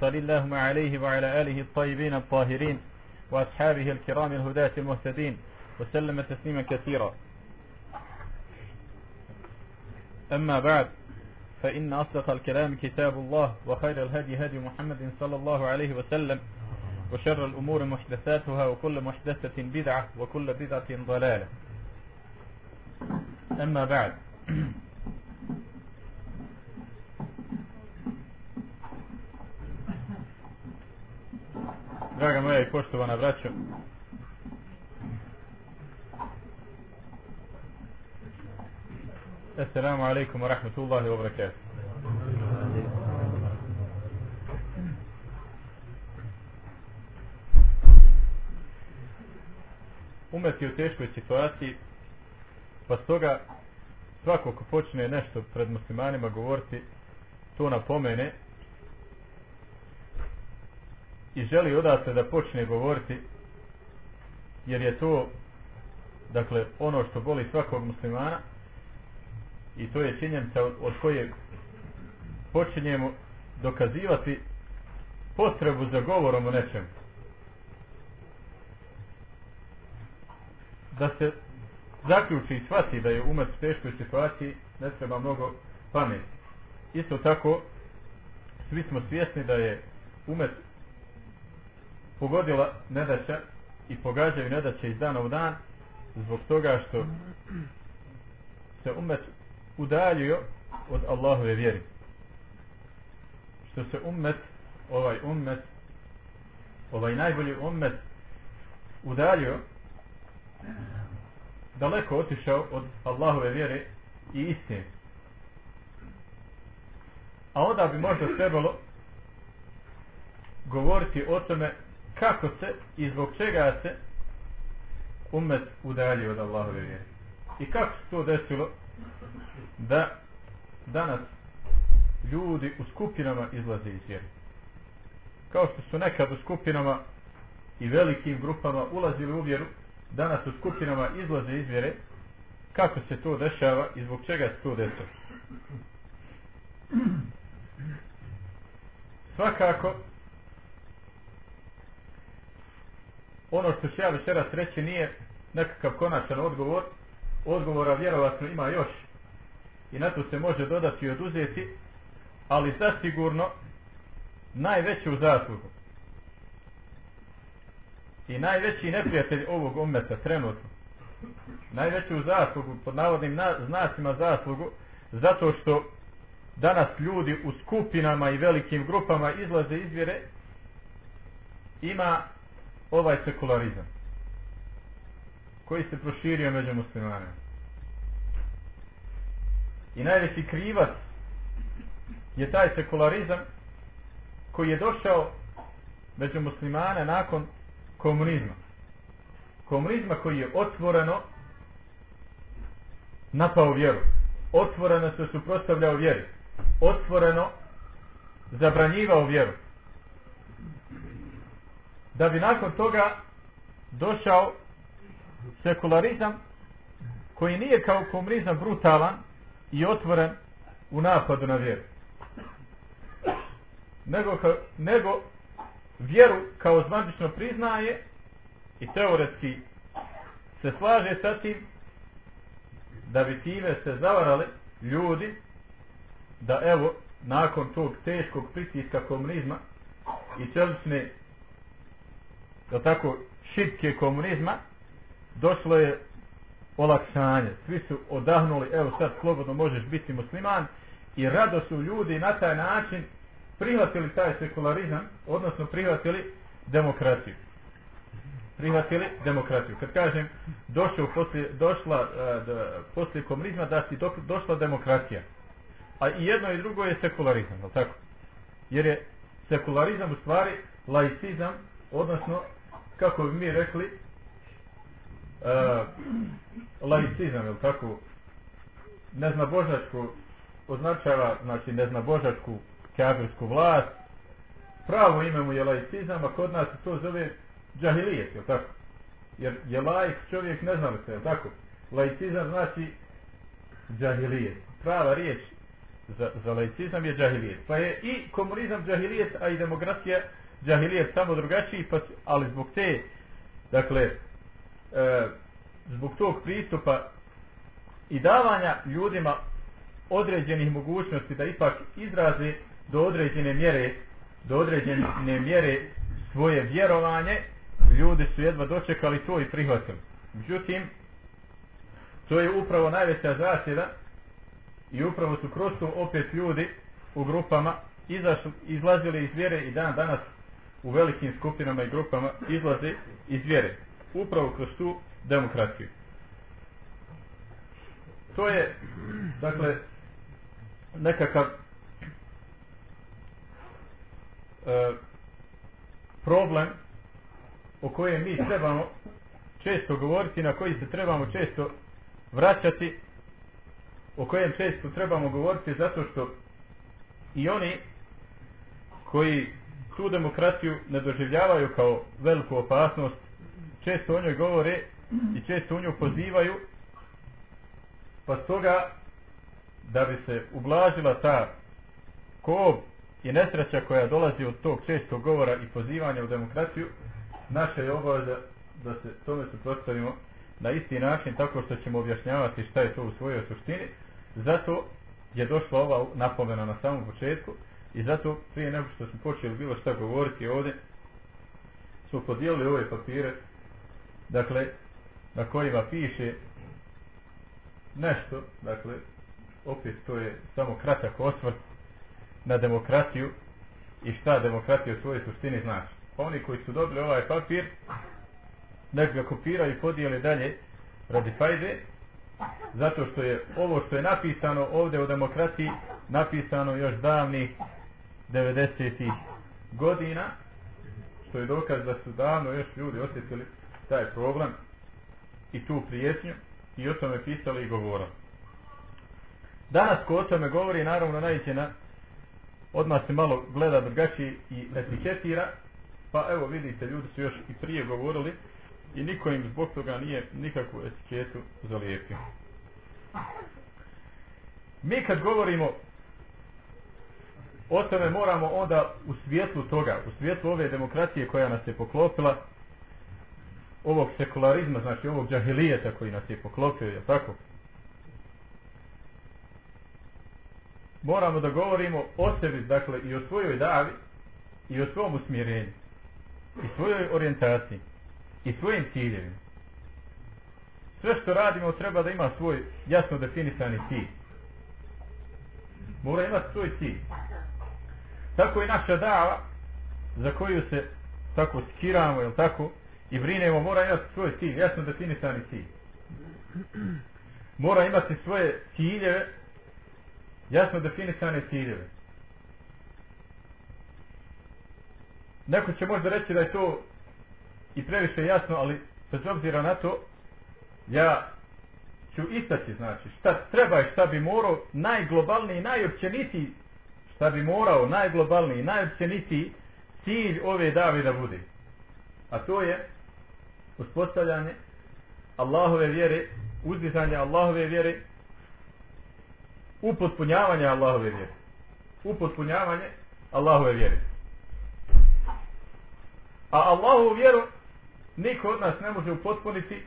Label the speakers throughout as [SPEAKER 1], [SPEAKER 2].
[SPEAKER 1] صل اللهم عليه وعلى آله الطيبين الطاهرين وأصحابه الكرام الهداة المهتدين وسلم تسليما كثيرا. أما بعد فإن أصدق الكلام كتاب الله وخير الهدي هدي محمد صلى الله عليه وسلم وشر الأمور محدثاتها وكل محدثة بدعة وكل بدعة ضلالة. أما بعد Draga moja i poštovana braćo, Assalamu alaikum wa rahmatullahi wa barakatuh. Umet je u teškoj situaciji, pa stoga svako ko počne nešto pred muslimanima govoriti, to napomene i želi odatle da počne govoriti, jer je to dakle ono što boli svakog muslimana i to je činjenica od koje počinjemo dokazivati potrebu za govorom o nečem. Da se zaključi i shvati da je umet u teškoj situaciji, ne treba mnogo pameti. Isto tako, svi smo svjesni da je umet pogodila nedaća i pogađaju nedaće iz dana u dan zbog toga što se umet udaljio od Allahove vjeri. Što se ummet, ovaj ummet, ovaj najbolji ummet udaljio, daleko otišao od Allahove vjere i istine. A onda bi možda trebalo govoriti o tome kako se i zbog čega se umet udaljio od Allahove vjere. I kako se to desilo da danas ljudi u skupinama izlaze iz vjere. Kao što su nekad u skupinama i velikim grupama ulazili u vjeru, danas u skupinama izlaze iz vjere, kako se to dešava i zbog čega se to desilo. Svakako, ono što ću ja večeras reći nije nekakav konačan odgovor, odgovora vjerovatno ima još. I na to se može dodati i oduzeti, ali zasigurno najveću zaslugu. I najveći neprijatelj ovog umeta trenutno. Najveću zaslugu pod navodnim na, znacima zaslugu zato što danas ljudi u skupinama i velikim grupama izlaze izvjere ima ovaj sekularizam koji se proširio među muslimanima i najveći krivac je taj sekularizam koji je došao među muslimane nakon komunizma. Komunizma koji je otvoreno napao vjeru. Otvoreno se suprostavljao vjeri. Otvoreno zabranjivao vjeru. Da bi nakon toga došao sekularizam koji nije kao komunizam brutalan i otvoren u napadu na vjeru. Nego, nego vjeru kao zvanično priznaje i teoretski se slaže sa tim da bi time se zavarali ljudi da evo nakon tog teškog pritiska komunizma i čelične da tako šipke komunizma došlo je olakšanje. Svi su odahnuli, evo sad slobodno možeš biti musliman i rado su ljudi na taj način prihvatili taj sekularizam, odnosno prihvatili demokraciju. Prihvatili demokraciju. Kad kažem došao poslije, došla e, da, poslije komunizma da si do, došla demokracija. A i jedno i drugo je sekularizam, je tako? Jer je sekularizam u stvari laicizam, odnosno, kako bi mi rekli, uh, laicizam, je tako, neznabožačku, označava, znači, neznabožačku kafirsku vlast, pravo ime mu je laicizam, a kod nas to zove džahilijet, je tako? Jer je laik čovjek ne se, je tako? Laicizam znači džahilijet. Prava riječ za, za laicizam je džahilijet. Pa je i komunizam džahilijet, a i demokracija džahilijet samo drugačiji, pa, ali zbog te, dakle, e, zbog tog pristupa i davanja ljudima određenih mogućnosti da ipak izraze do određene mjere do određene mjere svoje vjerovanje ljudi su jedva dočekali to i prihvatili. Međutim to je upravo najveća zasjeda i upravo su kroz to opet ljudi u grupama izašli, izlazili iz vjere i dan danas u velikim skupinama i grupama izlaze iz vjere. Upravo kroz tu demokraciju. To je dakle nekakav e, problem o kojem mi trebamo često govoriti, na koji se trebamo često vraćati, o kojem često trebamo govoriti zato što i oni koji tu demokraciju ne doživljavaju kao veliku opasnost, često o njoj govore i često u nju pozivaju, pa stoga da bi se ublažila ta kob i nesreća koja dolazi od tog čestog govora i pozivanja u demokraciju, naša je obaveza da se tome suprotstavimo na isti način tako što ćemo objašnjavati šta je to u svojoj suštini. Zato je došla ova napomena na samom početku i zato prije nego što smo počeli bilo šta govoriti ovdje smo podijelili ove papire dakle na kojima piše nešto dakle opet to je samo kratak osvrt na demokratiju i šta demokratija u svojoj suštini znači. Pa oni koji su dobili ovaj papir, nek ga kopiraju i podijeli dalje radi fajde, zato što je ovo što je napisano ovdje u demokratiji napisano još davnih 90. godina, što je dokaz da su davno još ljudi osjetili taj problem i tu prijetnju i o tome pisali i govorili. Danas ko o tome govori, naravno najće na odmah se malo gleda drugačije i etiketira, pa evo vidite, ljudi su još i prije govorili i niko im zbog toga nije nikakvu etiketu zalijepio. Mi kad govorimo o tome moramo onda u svijetlu toga, u svijetlu ove demokracije koja nas je poklopila, ovog sekularizma, znači ovog džahilijeta koji nas je poklopio, je tako? moramo da govorimo o sebi, dakle, i o svojoj davi, i o svom usmjerenju, i svojoj orijentaciji, i svojim ciljevima. Sve što radimo treba da ima svoj jasno definisani cilj. Mora imati svoj cilj. Tako i naša dava, za koju se tako skiramo, jel tako, i brinemo, mora imati svoj cilj, jasno definisani cilj. Mora imati svoje ciljeve jasno definisane ciljeve. Neko će možda reći da je to i previše jasno, ali bez obzira na to, ja ću istaći, znači, šta treba i šta bi morao najglobalniji, najopćenitiji, šta bi morao najglobalniji, najopćenitiji cilj ove dave da bude. A to je uspostavljanje Allahove vjere, uzdizanje Allahove vjere upotpunjavanje Allahove vjere. Upotpunjavanje Allahove vjere. A Allahovu vjeru niko od nas ne može upotpuniti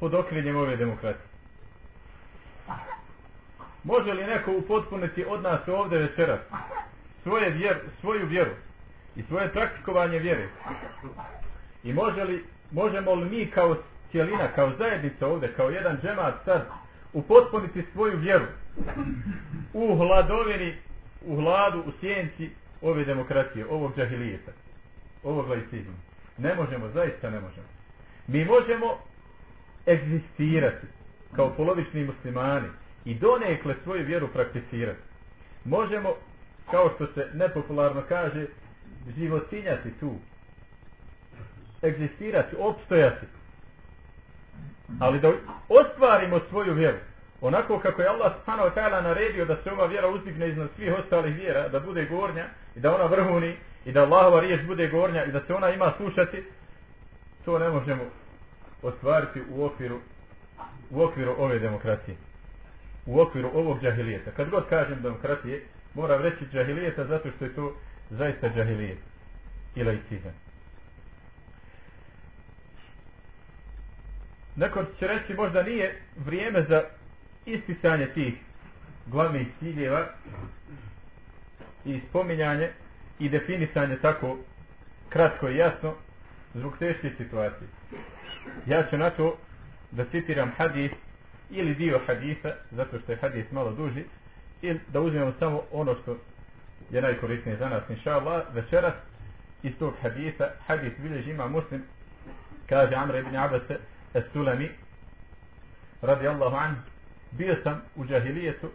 [SPEAKER 1] pod okriljem ove demokratije. Može li neko upotpuniti od nas ovdje večeras svoje vjer, svoju vjeru i svoje praktikovanje vjere? I može li, možemo li mi kao cijelina, kao zajednica ovdje, kao jedan džemat sad upotpuniti svoju vjeru u hladovini, u hladu, u sjenci ove demokracije, ovog džahilijeta, ovog laicizma. Ne možemo, zaista ne možemo. Mi možemo egzistirati kao polovični muslimani i donekle svoju vjeru prakticirati. Možemo kao što se nepopularno kaže, životinjati tu. Egzistirati, opstojati. Ali da ostvarimo svoju vjeru, onako kako je Allah subhanahu wa ta'ala naredio da se ova vjera uzdigne iznad svih ostalih vjera, da bude gornja i da ona vrhuni i da Allahova riječ bude gornja i da se ona ima slušati, to ne možemo ostvariti u okviru u okviru ove demokracije. U okviru ovog džahilijeta. Kad god kažem demokratije, moram reći džahilijeta zato što je to zaista džahilijet. I laicizam. Neko će reći možda nije vrijeme za isticanje tih glavnih ciljeva i spominjanje i definisanje tako kratko i jasno zbog teške situacije. Ja ću na to da citiram hadis ili dio hadisa, zato što je hadis malo duži, ili da uzmemo samo ono što je najkorisnije za nas, inša Allah, večeras iz tog hadisa, hadis bilježi ima muslim, kaže Amr ibn Abbas es-Sulami, radi Allahu an, bio sam u džahilijetu,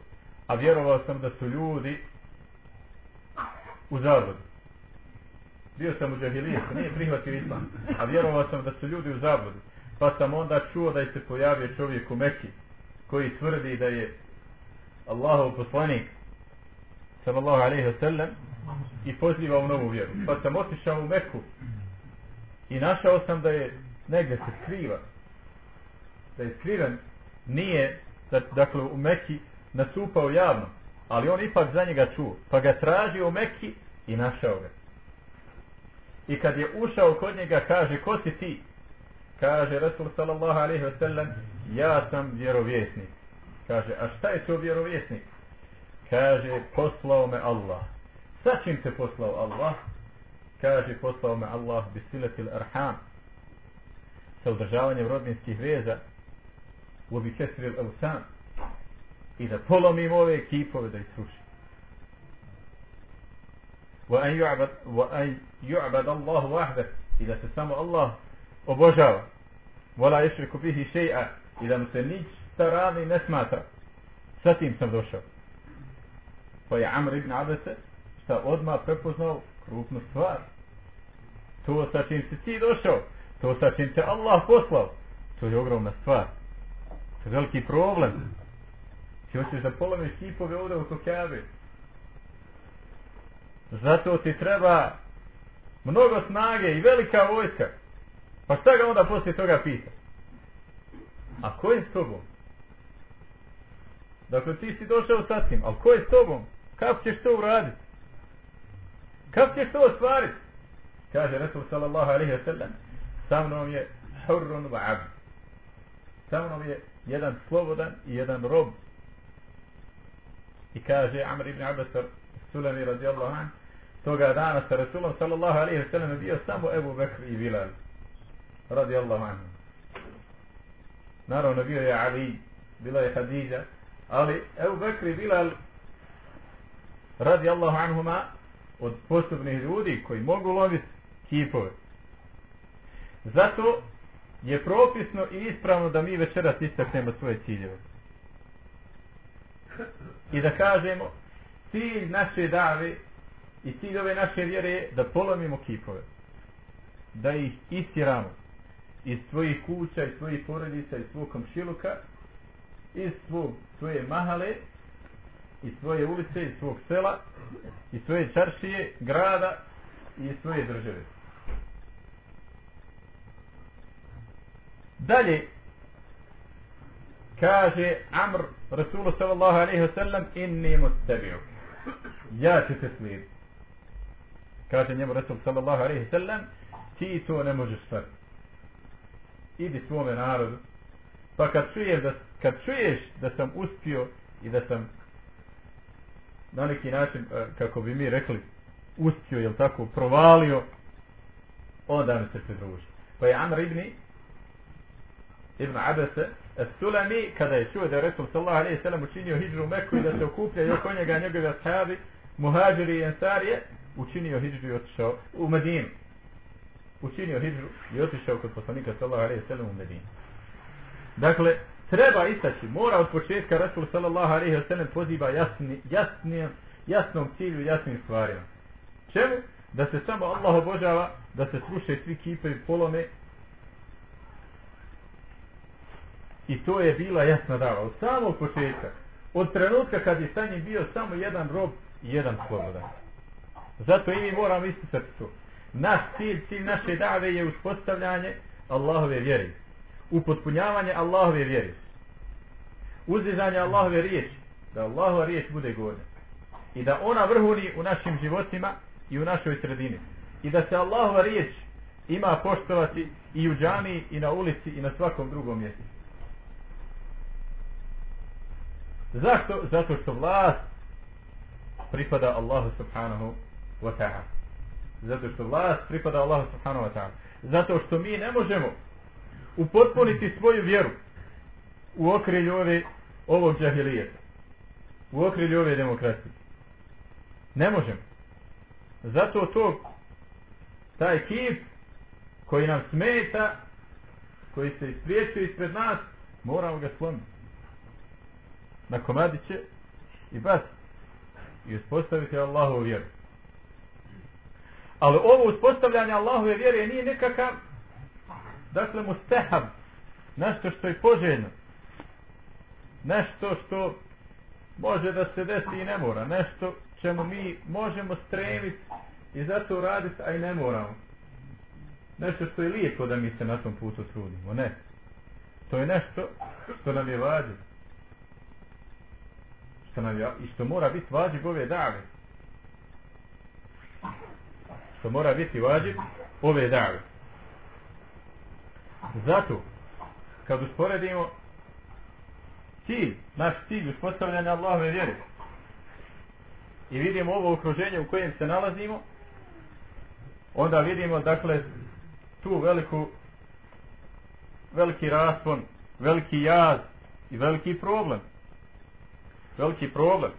[SPEAKER 1] a vjerovao sam da su ljudi u zavodu. Bio sam u džahilijetu, nije prihvatio islam, a vjerovao sam da su ljudi u zavodu. Pa sam onda čuo da je se pojavio čovjek u Mekki, koji tvrdi da je Allahov poslanik, sallallahu alaihi wa sallam, i poziva u novu vjeru. Pa sam otišao u Meku i našao sam da je negdje se skriva. Da je skriven, nije, dakle, u Mekki nasupao javno, ali on ipak za njega čuo. Pa ga tražio u Mekki i našao ga. I kad je ušao kod njega, kaže, ko si ti? Kaže Rasul sallallahu alaihi wa sallam, ja sam vjerovjesnik. Kaže, a šta je to vjerovjesnik? Kaže, poslao me Allah. Sa čim te poslao Allah? Kaže, poslao me Allah bisiletil arham. Sa udržavanjem rodninskih veza u bi kesril avsan. I da polomim ove kipove da ih srušim. وأن يعبد الله وحده إذا تسمى الله obožava. Vola ješriku bihi šeja i da mu se ništa radi ne smatra. Sa tim sam došao. Pa je Amr ibn Abese šta odmah prepoznao krupnu stvar. To sa čim si ti došao to sa čim te Allah poslao to je ogromna stvar. To je veliki problem. Ti hoćeš da polomeš kipove ovdje u Kabe. Zato ti treba mnogo snage i velika vojska. Pa šta ga onda poslije toga pita? A ko je s tobom? Dakle, ti si došao sa tim, ali ko je s tobom? Kako ćeš to uraditi? Kako ćeš to ostvariti? Kaže Resul sallallahu alaihi wa sallam, sa mnom je hurrun wa abd. Sa mnom je jedan slobodan i jedan rob. I kaže Amr ibn Abbas Sulami radijallahu anhu, toga dana sa Resulom sallallahu alaihi wa sallam bio samo Ebu Bekr i Bilal radijallahu anhu. Naravno bio je Ali, bila je Hadidja, ali Ebu Bekri Bilal radi Allahu anhuma od postupnih ljudi koji mogu loviti kipove. Zato je propisno i ispravno da mi večeras istaknemo svoje ciljeve. I da kažemo cilj naše dave i cilj ove naše vjere je da polomimo kipove. Da ih istiramo iz svojih kuća, iz svojih porodica, iz svog komšiluka, iz svog, svoje mahale, iz svoje ulice, iz svog sela, iz svoje čaršije, grada i iz svoje države. Dalje, kaže Amr Rasulu sallallahu alaihi wa sallam inni mustabio. Ja ću te slijediti. Kaže njemu Rasul sallallahu alaihi wa sallam ti to ne možeš stvariti idi svome narodu. Pa kad čuješ da, kad čuješ da sam uspio i da sam na neki način e, kako bi mi rekli uspio jel tako provalio onda mi se pridruži. Pa je Amr ibn ibn Abese Sulami kada je čuo da je Resul sallahu alaihi sallam učinio hijđu u Meku i da se okuplja oko njega njegove ashabi muhađiri i ensarije učinio hijđu i otišao u Medinu učinio hijđu i otišao kod poslanika sallallahu alejhi ve sellem u Medinu. Dakle, treba istaći, mora od početka Rasul sallallahu alejhi ve sellem poziva jasni, jasni, jasnom cilju, jasnim stvarima. Čemu? Da se samo Allah obožava, da se sluše svi kipevi polome. I to je bila jasna dava. Od samog početka. Od trenutka kad je sa njim bio samo jedan rob i jedan slobodan. Zato i mi moramo isticati to. Naš cilj, cilj naše dave je uspostavljanje Allahove vjeri. Upotpunjavanje Allahove vjeri. Uzizanje Allahove riječi. Da Allahova riječ bude gornja. I da ona vrhuni u našim životima i u našoj sredini. I da se Allahova riječ ima poštovati i u džani i na ulici i na svakom drugom mjestu. Zašto? Zato što vlast pripada Allahu subhanahu wa ta'ala. Zato što vlast pripada Allahu subhanahu wa ta'ala. Zato što mi ne možemo upotpuniti svoju vjeru u okrilju ove, ovog džahilijeta. U okrilju ove demokracije. Ne možemo. Zato to taj kip koji nam smeta koji se ispriječuje ispred nas moramo ga slomiti na komadiće i bas i uspostaviti Allahu vjeru. Ali ovo uspostavljanje Allahove vjere nije nekakav dakle mu stehab nešto što je poželjno. Nešto što može da se desi i ne mora. Nešto čemu mi možemo stremiti i zato raditi a i ne moramo. Nešto što je lijepo da mi se na tom putu trudimo ne. To je nešto što nam je važno što nam je, i što mora biti važno ove dave. Što mora biti vađib ove dave. Zato, kad usporedimo cilj, naš cilj uspostavljanja Allahove vjere i vidimo ovo okruženje u kojem se nalazimo, onda vidimo, dakle, tu veliku veliki raspon, veliki jaz i veliki problem veliki problem.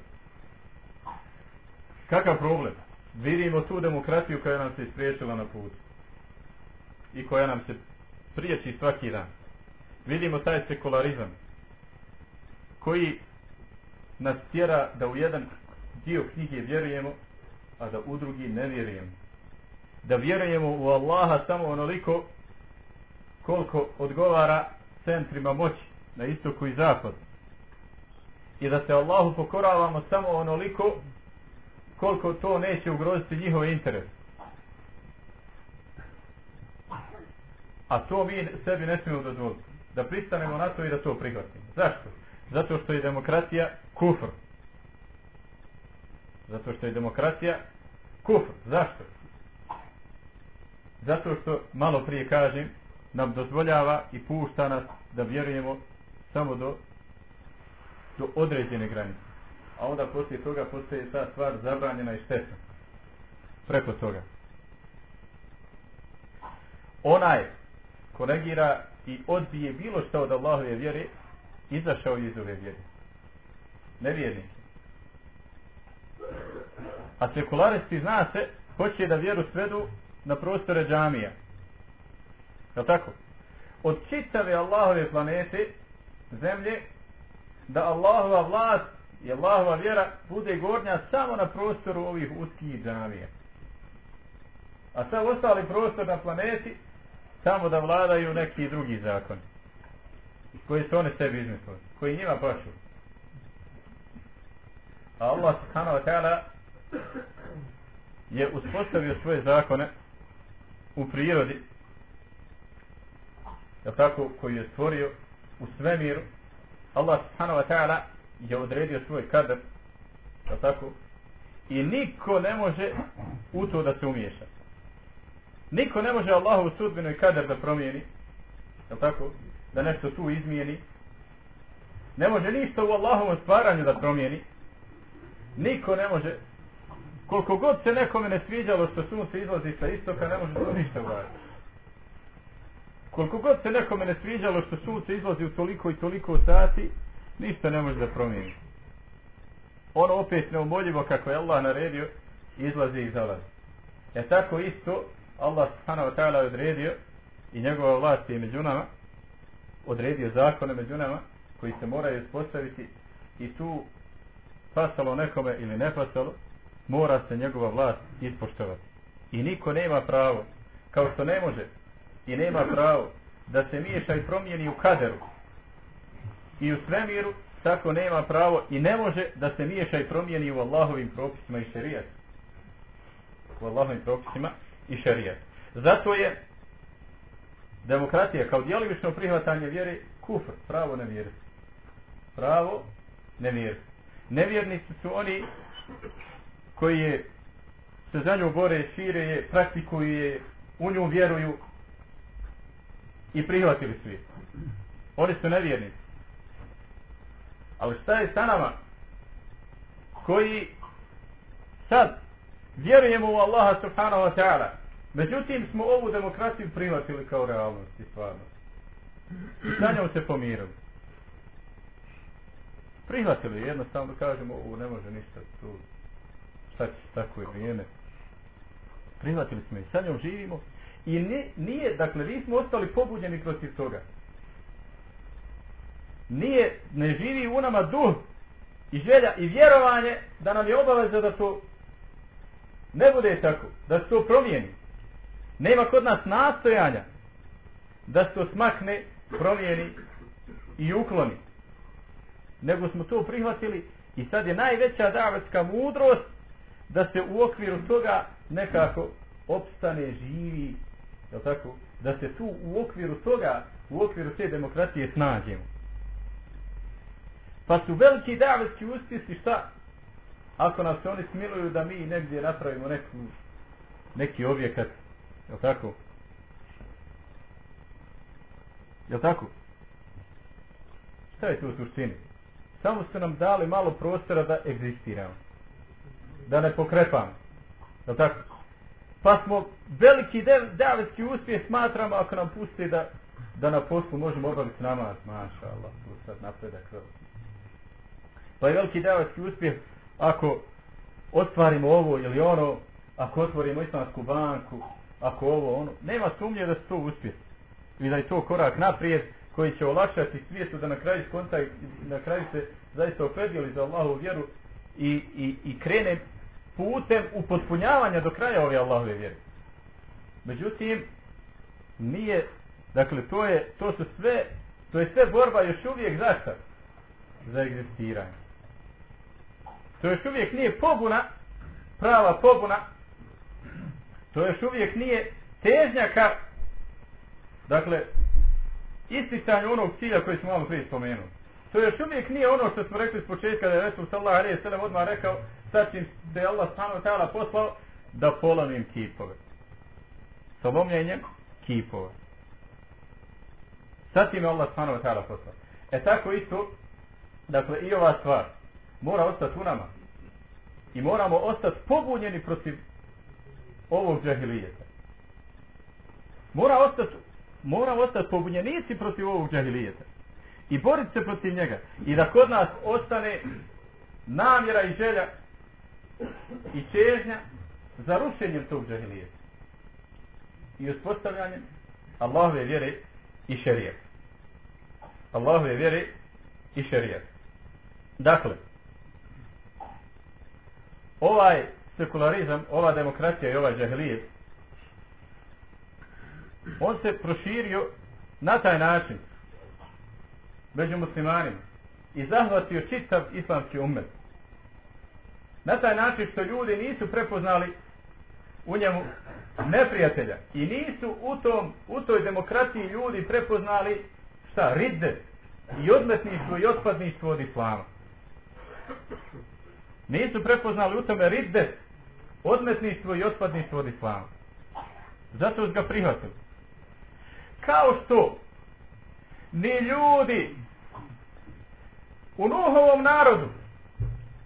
[SPEAKER 1] Kakav problem? Vidimo tu demokratiju koja nam se ispriječila na putu. I koja nam se priječi svaki dan. Vidimo taj sekularizam koji nas tjera da u jedan dio knjige vjerujemo, a da u drugi ne vjerujemo. Da vjerujemo u Allaha samo onoliko koliko odgovara centrima moći na istoku i zapadu i da se Allahu pokoravamo samo onoliko koliko to neće ugroziti njihov interes. A to mi sebi ne smijemo dozvoliti. Da pristanemo na to i da to prihvatimo. Zašto? Zato što je demokracija kufr. Zato što je demokracija kufr. Zašto? Zato što, malo prije kažem, nam dozvoljava i pušta nas da vjerujemo samo do do određene granice. A onda poslije toga postaje ta stvar zabranjena i štetna. Preko toga. Onaj ko negira i odbije bilo što od Allahove vjere, izašao iz ove vjere. Nevjernik. A sekularisti zna se, hoće da vjeru svedu na prostore džamija. Je tako? Od čitave Allahove planete, zemlje, da Allahova vlast i Allahova vjera bude gornja samo na prostoru ovih uskih džamija. A sav ostali prostor na planeti samo da vladaju neki drugi zakoni koji su oni sebi izmislili, koji njima pašu. A Allah subhanahu wa ta'ala je uspostavio svoje zakone u prirodi je tako, koji je stvorio u svemiru Allah subhanahu wa ta'ala je odredio svoj kadar je tako? I niko ne može u to da se umiješa. Niko ne može Allahovu sudbinu i kadar da promijeni je tako? Da nešto tu izmijeni. Ne može ništa u Allahovom stvaranju da promijeni. Niko ne može. Koliko god se nekome ne sviđalo što sunce izlazi sa istoka ne može to ništa uraditi. Koliko god se nekome ne sviđalo što sunce izlazi u toliko i toliko sati, ništa ne može da promijeni. Ono opet neumoljivo kako je Allah naredio, izlazi i zalazi. E tako isto, Allah subhanahu wa ta'ala odredio i njegova vlast je među nama, odredio zakone među nama, koji se moraju ispostaviti i tu pasalo nekome ili ne pasalo, mora se njegova vlast ispoštovati. I niko nema pravo, kao što ne može i nema pravo da se miješa i promijeni u kaderu i u svemiru, tako nema pravo i ne može da se miješa i promijeni u Allahovim propisima i šerijat. U Allahovim propisima i šerijat. Zato je demokratija kao djelovično prihvatanje vjere kufr, pravo nevjerstvo. Pravo nevjerstvo. Nevjernici su oni koji je se za nju bore, šire je, praktikuju je, u nju vjeruju i prihvatili svi. Oni su nevjernici. Ali šta je sa nama koji sad vjerujemo u Allaha subhanahu wa ta'ala međutim smo ovu demokraciju prihvatili kao realnost i stvarnost. I sa njom se pomirili. Prihvatili jednostavno kažemo ovo ne može ništa tu šta će tako je vrijeme. Prihvatili smo i sa njom živimo i ne, nije, dakle, nismo ostali pobuđeni protiv toga nije, ne živi u nama duh i želja i vjerovanje da nam je obaveza da to ne bude tako, da se to promijeni. Nema kod nas nastojanja da se to smakne, promijeni i ukloni. Nego smo to prihvatili i sad je najveća davetska mudrost da se u okviru toga nekako opstane, živi, je tako? Da se tu u okviru toga, u okviru te demokratije snađemo. Pa su veliki davetski uspjesi šta? Ako nas se oni smiluju da mi negdje napravimo neku, neki objekat, je tako? Je tako? Šta je tu u suštini? Samo su nam dali malo prostora da egzistiramo. Da ne pokrepamo. Je tako? Pa smo veliki davetski uspjeh smatramo ako nam puste da, da na poslu možemo obaviti namaz. Maša Allah, tu sad napredak veliki. Pa je veliki davatski uspjeh ako ostvarimo ovo ili ono, ako otvorimo islamsku banku, ako ovo ono, nema sumnje da se to uspjeh. I da je to korak naprijed koji će olakšati svijetu da na kraju skonta na kraju se zaista opredijeli za Allahovu vjeru i, i, i krene putem upotpunjavanja do kraja ove Allahove vjere. Međutim, nije, dakle, to je, to su sve, to je sve borba još uvijek zašto? Za egzistiranje. To još uvijek nije pobuna, prava pobuna. To još uvijek nije težnja ka, dakle, isticanju onog cilja koji smo malo prije spomenuli. To još uvijek nije ono što smo rekli s početka da je Resul sallallahu alejhi ve sellem odmah rekao sad čim da je Allah stanu ta'ala poslao da polomim kipove. Sa lomljenjem kipove. Sad čim je Allah stanu ta'ala poslao. E tako isto, dakle i ova stvar, mora ostati u nama. I moramo ostati pobunjeni protiv ovog džahilijeta. Mora ostati, mora ostati pobunjenici protiv ovog džahilijeta. I boriti se protiv njega. I da kod nas ostane namjera i želja i čežnja za rušenjem tog džahilijeta. I uspostavljanjem Allahove vjere i šerijeta. Allahove vjere i šerijeta. Dakle, ovaj sekularizam, ova demokracija i ovaj džahilijet, on se proširio na taj način među muslimanima i zahvatio čitav islamski umet. Na taj način što ljudi nisu prepoznali u njemu neprijatelja i nisu u, tom, u toj demokratiji ljudi prepoznali šta, ridde i odmetništvo i otpadništvo od islama nisu prepoznali u tome ridde, odmetništvo i otpadništvo od islama. Zato su ga prihvatili. Kao što ni ljudi u Nuhovom narodu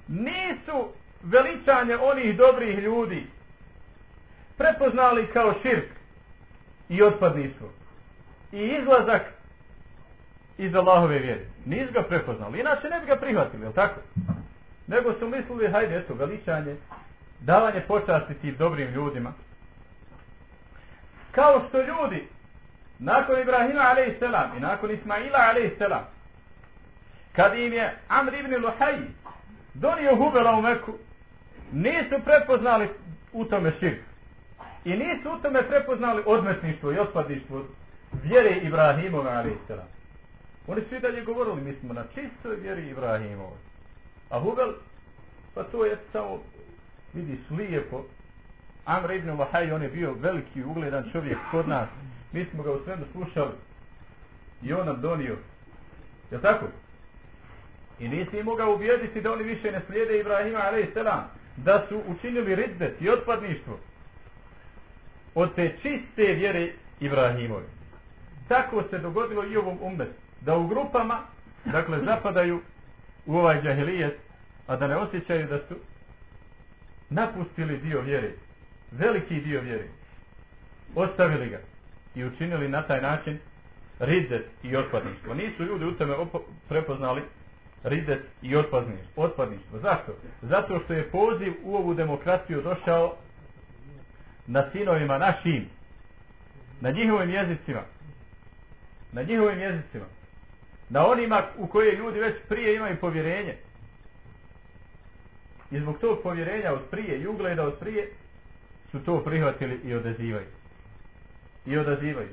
[SPEAKER 1] nisu veličanje onih dobrih ljudi prepoznali kao širk i otpadništvo i izlazak iz Allahove vjere. Nisu ga prepoznali. Inače ne bi ga prihvatili, je tako? Nego su mislili, hajde, eto, veličanje, davanje počasti tim dobrim ljudima. Kao što ljudi, nakon Ibrahima a.s. i nakon Ismaila a.s. kad im je Amr ibn Luhaj donio Hubela u Meku, nisu prepoznali u tome širk. I nisu u tome prepoznali odmetništvo i otpadništvo vjere Ibrahimova a.s. Oni su i dalje govorili, mi smo na čistoj vjeri Ibrahimova. A Hubel, pa to je samo, vidiš, lijepo. Amr ibn Vahaj, on je bio veliki, ugledan čovjek kod nas. Mi smo ga u svemu slušali. I on nam donio. Je tako? I nisi mogao ubijediti da oni više ne slijede Ibrahima, ali da su učinili riddet i otpadništvo od te čiste vjere Ibrahimove. Tako se dogodilo i ovom umetu da u grupama, dakle, zapadaju u ovaj džahilijet, a da ne osjećaju da su napustili dio vjere, veliki dio vjere, ostavili ga i učinili na taj način ridet i otpadništvo. Nisu ljudi u tome prepoznali ridet i otpadništvo. otpadništvo. Zašto? Zato što je poziv u ovu demokraciju došao na sinovima našim, na njihovim jezicima, na njihovim jezicima na onima u koje ljudi već prije imaju povjerenje. I zbog tog povjerenja od prije i ugleda od prije su to prihvatili i odazivaju. I odazivaju.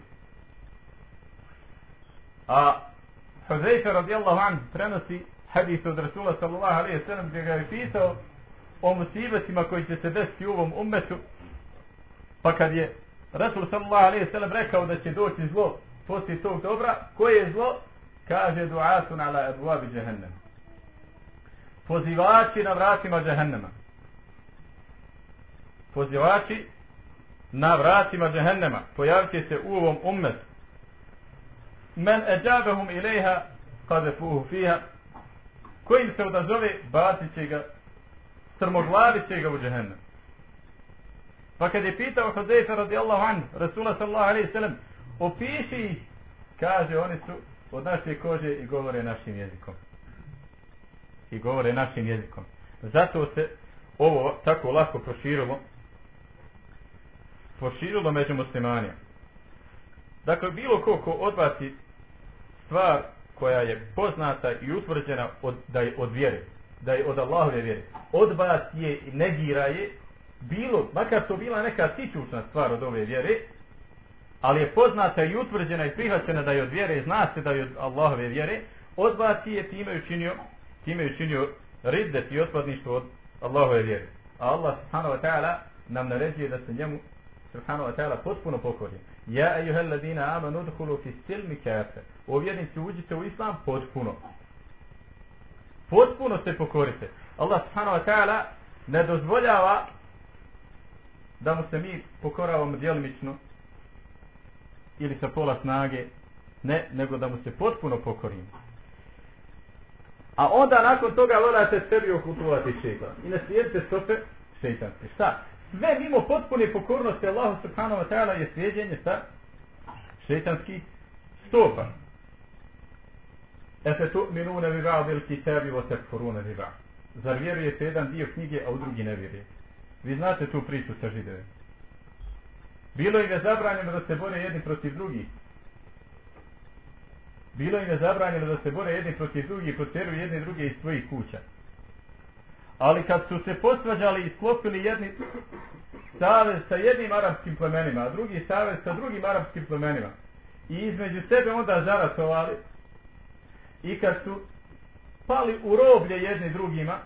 [SPEAKER 1] A Huzeyfe radijallahu an prenosi hadis od Rasula sallallahu alaihi sallam gdje ga je pisao o musibetima koji će se desiti u ovom ummetu pa kad je Rasul sallallahu alaihi sallam rekao da će doći zlo poslije tog dobra koje je zlo kaže duatun ala adwabi jahannam pozivači na vratima jahannama pozivači na vratima jahannama pojavit se u ovom ummetu men eđabehum ilaiha kade fuhu fiha kojim se odazove bacit će ga strmoglavit će ga u jahannam pa kad je pitao Hudejfa radijallahu an Rasula sallallahu alaihi sallam opiši kaže oni su od naše kože i govore našim jezikom. I govore našim jezikom. Zato se ovo tako lako proširilo proširilo među muslimanima. Dakle, bilo ko ko odbaci stvar koja je poznata i utvrđena od, da je od vjere, da je od Allahove vjere, odbaci je i negira je, bilo, makar to bila neka tičučna stvar od ove vjere, ali je poznata i utvrđena i prihvaćena da je od vjere, zna se da je od Allahove vjere, odbaci je time učinio, time učinio riddet i otpadništvo od Allahove vjere. A Allah subhanahu wa ta'ala nam naređuje da se njemu subhanahu wa ta'ala potpuno pokori. Ja ejuhel ladina amanu dhulu fi silmi kafe. O vjernici uđite u islam potpuno. Potpuno se pokorite. Allah subhanahu wa ta'ala ne dozvoljava da mu se mi pokoravamo djelimično ili sa pola snage, ne, nego da mu se potpuno pokorimo. A onda nakon toga morate sebi okutovati šeitan. I ne slijedite stope šeitanske. Šta? Sve mimo potpune pokornosti Allahu subhanahu wa ta'ala je slijedjenje sa šeitanskih stopa. Efe tu bi ba'd il kitabi wa tekfurune vi ba'd. Zar vjerujete jedan dio knjige, a u drugi ne vjerujete? Vi znate tu priču sa židovima. Bilo im je zabranjeno da se bore jedni protiv drugih. Bilo im je zabranjeno da se bore jedni protiv drugih i potjeruju jedni druge iz svojih kuća. Ali kad su se posvađali i sklopili jedni savez sa jednim arapskim plemenima, a drugi savez sa drugim arapskim plemenima, i između sebe onda zaratovali, i kad su pali u roblje jedni drugima,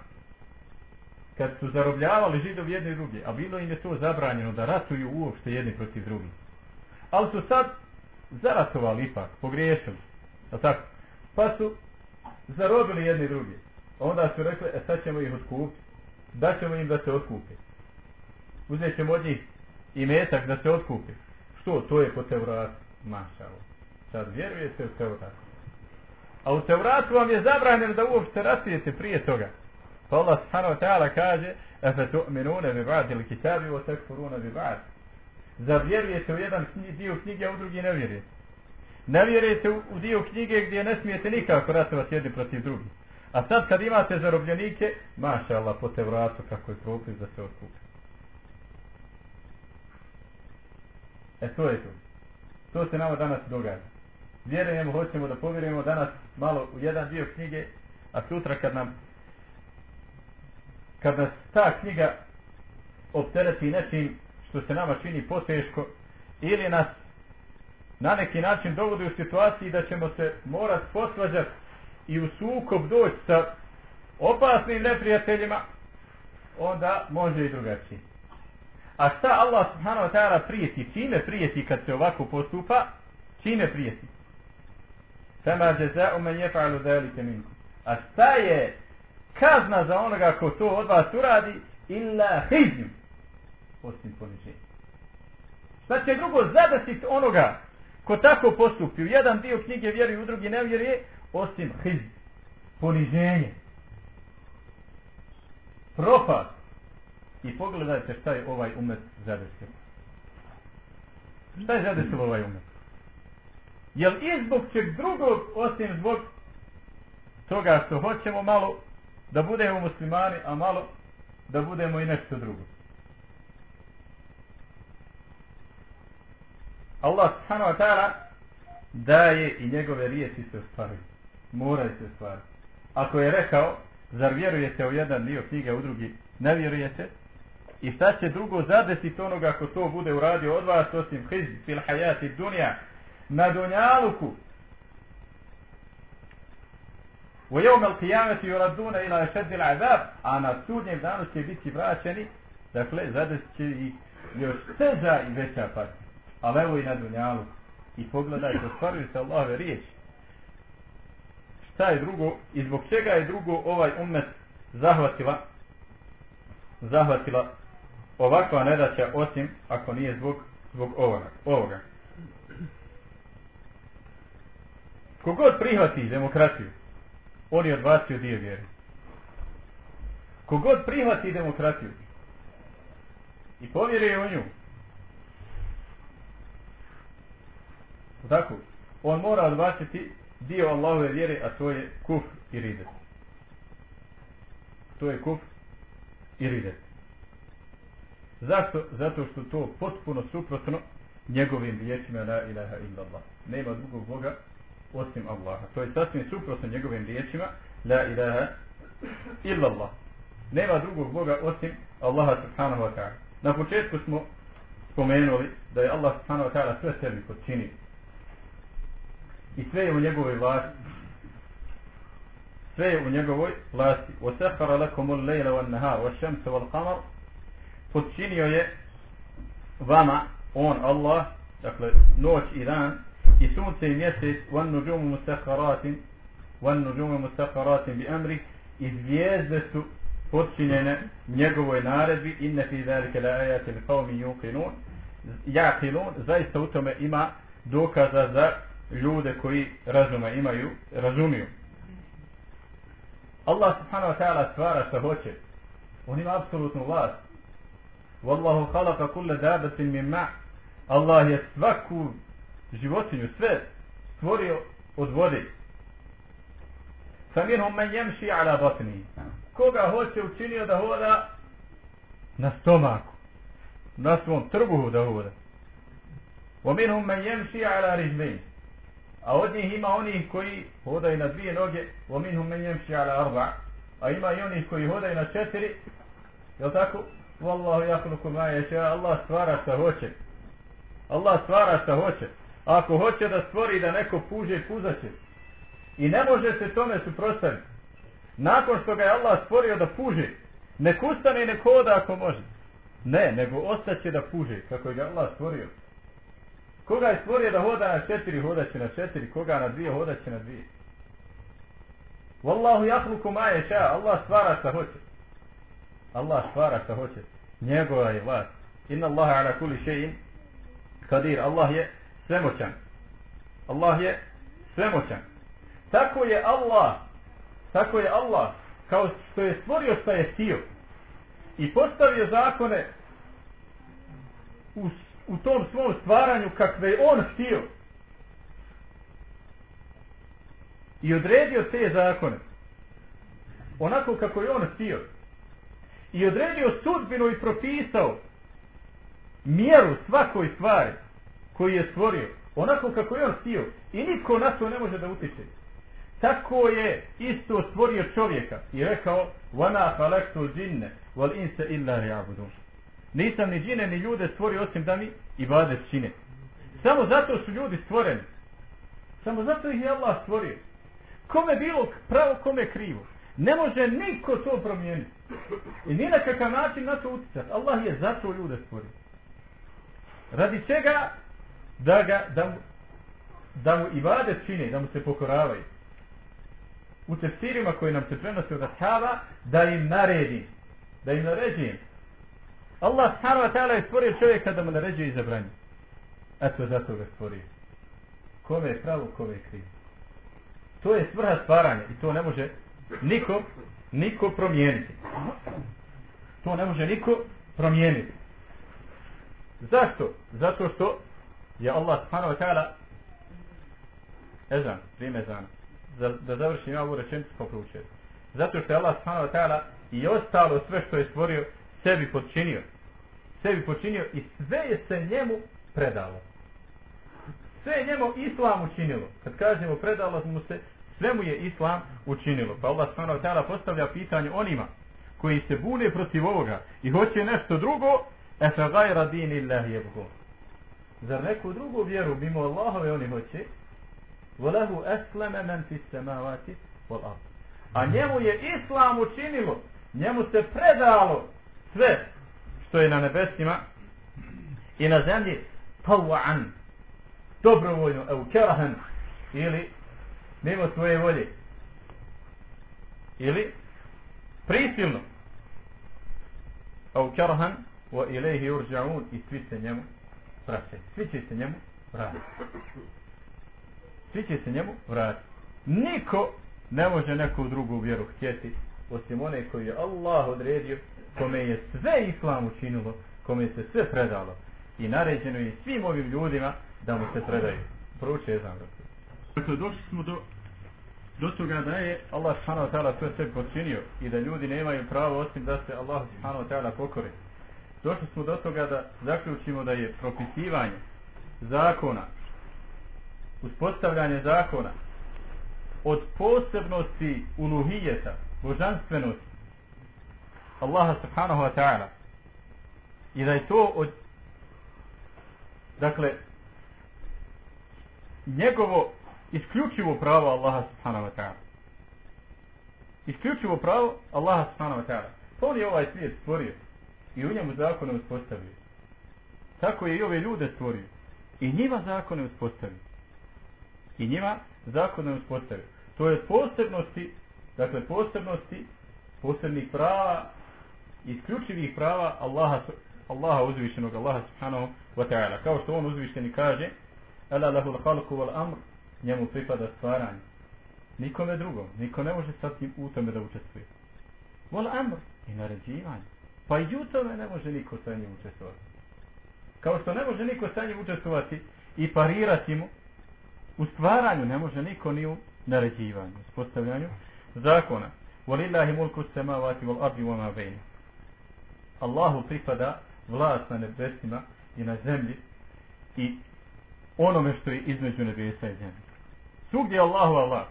[SPEAKER 1] kad su zarobljavali židov jedne i druge, a bilo im je to zabranjeno da ratuju uopšte jedni protiv drugih. Ali su sad zaratovali ipak, pogriješili. A tako? Pa su zarobili jedni i drugi. Onda su rekli, e sad ćemo ih otkupiti. Daćemo im da se otkupe. Uzet ćemo od njih i metak da se otkupe. Što? To je po Tevratu. Mašalo. Sad vjerujete u Tevratu. A u Tevratu vam je zabranjeno da uopšte ratujete prije toga. Pa Allah subhanahu wa ta'ala kaže Efe tu'minune bi ba'd ili kitabi o tekfurune bi ba'd. Zar vjerujete u jedan dio knjige, a u drugi ne vjerujete? Ne vjerujete u dio knjige gdje ne smijete nikako ratovati jedni protiv drugi. A sad kad imate zarobljenike, maša Allah, po te vratu kako je propis da se otkupi. E to je to. To se nama danas događa. Vjerujemo, hoćemo da povjerujemo danas malo u jedan dio knjige, a sutra kad nam kad nas ta knjiga optereti nečim što se nama čini poteško ili nas na neki način dovodi u situaciji da ćemo se morat posvađati i u sukob doći sa opasnim neprijateljima, onda može i drugačije. A šta Allah subhanahu wa ta'ala prijeti? Čime prijeti kad se ovako postupa? Čime prijeti? Fema jaza'u men jefa'alu dhalike minkum. A šta je kazna za onoga ko to od vas uradi? Illa hizim. Osim poniženja. Šta će drugo zadesiti onoga ko tako postupi? U jedan dio knjige vjeruje, u drugi ne vjeruje, osim hizim. Poniženje. Propad. I pogledajte šta je ovaj umet zadesio. Šta je zadesilo ovaj umet? Jel i zbog čeg drugog, osim zbog toga što hoćemo malo da budemo muslimani, a malo da budemo i nešto drugo. Allah subhanahu wa ta'ala daje i njegove riječi se ostvaruju. Moraju se ostvariti. Ako je rekao, zar vjerujete u jedan dio knjige, u drugi ne vjerujete, i šta će drugo zadesiti onoga ako to bude uradio od vas, osim hizb fil hajati dunja, na dunjaluku, U jevme al qiyameti yuraduna ila ashaddi al azab, a na sudnjem danu će biti vraćeni, dakle, zadesit će ih još teža i veća patnja. Ali evo i na dunjalu. I pogledajte, ostvaruju se Allahove riječi. Šta je drugo i zbog čega je drugo ovaj ummet zahvatila zahvatila ovakva nedaća osim ako nije zbog, zbog ovoga. ovoga. Kogod prihvati demokratiju, on je odbacio dio vjere. Kogod prihvati demokratiju i povjeruje u nju, tako, on mora odbaciti dio Allahove vjere, a to je kuf i ridet. To je kuf i ridet. Zašto? Zato što to potpuno suprotno njegovim riječima la ilaha illa Allah. Nema drugog Boga osim Allaha. To je sasvim suprotno njegovim riječima la ilaha illa Allah. Nema drugog Boga osim Allaha subhanahu wa ta'ala. Na početku smo spomenuli da je Allah subhanahu wa ta'ala sve sebi počini. I sve je u njegovoj vlasti. Sve je u njegovoj vlasti. وَسَحَرَ لَكُمُ اللَّيْلَ وَالنَّهَارُ وَالشَّمْسَ وَالْقَمَرُ Počinio je vama, on, Allah, dakle, noć i dan, في ثلث يسد والنجوم مستقرات والنجوم مستقرات بأمره إذ يزدت فرشننا نيقو نارد إن في ذلك لآيات القوم يوقنون. يعقلون. زي سوتما إما دوكا زازا. جودة كوي رزوما إما يو رزوميو الله سبحانه وتعالى سفارة سهوشة ونما أبسلوت الله والله خلق كل دابة من مع الله يسفكو životinju, sve stvorio od vode. Faminhum men jemši ala batni. Koga hoće učinio da hoda na stomaku, na svom trbuhu da hoda. Wa men jemši ala rizmin. A od njih ima onih koji hodaju na dvije noge, wa minhum men jemši ala arba. A ima i onih koji hodaju na četiri. Je tako? Wallahu yakhluqu ma ješa, Allah stvara šta hoće. Allah stvara šta hoće ako hoće da stvori da neko puže, puzaće. I ne može se tome suprostaviti. Nakon što ga je Allah stvorio da puže, nek ustane i nek hoda ako može. Ne, nego ostaće da puže, kako je ga Allah stvorio. Koga je stvorio da hoda na četiri, hodaće na četiri. Koga na dvije, hodaće na dvije. Wallahu jahluku maje ša, Allah stvara šta hoće. Allah stvara šta hoće. Njegova je vlast. Inna Allaha ala kuli še'in kadir. Allah je svemoćan. Allah je svemoćan. Tako je Allah, tako je Allah, kao što je stvorio šta je htio i postavio zakone u, u tom svom stvaranju kakve je on htio i odredio te zakone onako kako je on htio i odredio sudbinu i propisao mjeru svakoj stvari koji je stvorio, onako kako je on htio, i nitko na to ne može da utiče. tako je isto stvorio čovjeka i rekao وَمَا خَلَقْتُ الْجِنَّ وَالْإِنْسَ إِلَّا لِيَعْبُدُونَ Nisam ni džine ni ljude stvorio osim da mi ibadet čine. Samo zato su ljudi stvoreni. Samo zato ih je Allah stvorio. Kome bilo pravo, kome krivo. Ne može niko to promijeniti. I ni na kakav način na to utjecati. Allah je zato ljude stvorio. Radi čega da, ga, da, mu, da mu ibadet čine, da mu se pokoravaju. U tefsirima koji nam se prenose od Ashaba, da im naredi. Da im naređujem. Allah subhanahu wa ta'ala je stvorio čovjeka da mu naređuje i zabranje. Eto, zato ga stvorio. Kome je pravo, kome je krivo. To je svrha stvaranja i to ne može niko, niko promijeniti. To ne može niko promijeniti. Zašto? Zato što je Allah subhanahu wa ta'ala ezan, vrijeme ezana. Da, da završim ja ovu rečenicu pa proučujem. Zato što je Allah subhanahu wa ta'ala i ostalo sve što je stvorio sebi počinio. Sebi počinio i sve je se njemu predalo. Sve je njemu islam učinilo. Kad kažemo predalo mu se, sve mu je islam učinilo. Pa Allah subhanahu wa ta'ala postavlja pitanje onima koji se bune protiv ovoga i hoće nešto drugo, efe gajra din illahi jebgo. Zar neku drugu vjeru mimo Allahove oni hoće? Volahu esleme men fis semavati vol ard. A njemu je islam učinilo, njemu se predalo sve što je na nebesima i na zemlji. Tawa'an. Dobrovoljno. Evo kerahan ili mimo svoje volje. Ili prisilno. Au kerahan wa ilaihi urđa'un i svi se njemu vraćaju svi će se njemu vratiti. Svi će se njemu vratiti. Niko ne može neku drugu vjeru htjeti osim one koji je Allah odredio kome je sve islam učinilo kome se sve predalo. I naređeno je svim ovim ljudima da mu se predaju. Prouče je znam dakle došli smo do do toga da je Allah subhanahu wa ta'ala sve sve počinio i da ljudi nemaju pravo osim da se Allah subhanahu wa ta'ala pokore došli smo do toga da zaključimo da je propisivanje zakona uspostavljanje zakona od posebnosti uluhijeta božanstvenosti Allaha subhanahu wa ta'ala. I da je to od dakle njegovo isključivo pravo Allaha subhanahu wa ta'ala. Isključivo pravo Allaha subhanahu wa ta'ala. To on je ovaj svijet stvorio? I u njemu zakone uspostavio. Tako je i ove ljude stvorio. I njima zakone uspostavio. I njima zakone uspostavio. To je posebnosti dakle posebnosti posebnih prava isključivih prava Allaha Allaha uzvišenog Allaha subhanahu wa ta'ala. Kao što on uzvišeni kaže ala lahul al-khalqu wal-amr njemu pripada stvaranje. Nikome drugom. Niko ne može sad u tome da učestvuje. Wal-amr i naređivanje pa i u tome ne može niko sa njim učestvovati kao što ne može niko sa njim učestvovati i parirati mu u stvaranju ne može niko ni u naređivanju spostavljanju zakona walillahi mulku samavati wal ardi wa ma bainahuma Allahu pripada vlast na nebesima i na zemlji i onome što je između nebesa i zemlje. Svugdje je Allahu Allah.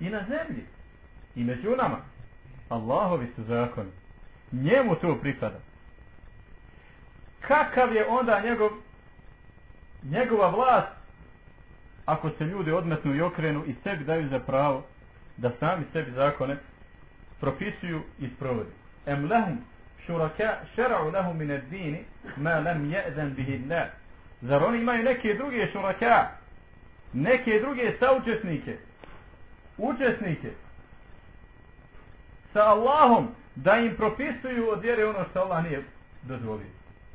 [SPEAKER 1] I na zemlji. I među nama. Allahovi su zakoni. Njemu to pripada. Kakav je onda njegov njegova vlast ako se ljudi odmetnu i okrenu i sebi daju za pravo da sami sebi zakone propisuju i sprovodi. Em lehum šuraka šera'u lahum min ad-din ma lam ya'zan bihi Allah. Zar oni imaju neke druge šuraka, neke druge saučesnike, učesnike sa Allahom da im propisuju od vjere ono što Allah nije dozvolio.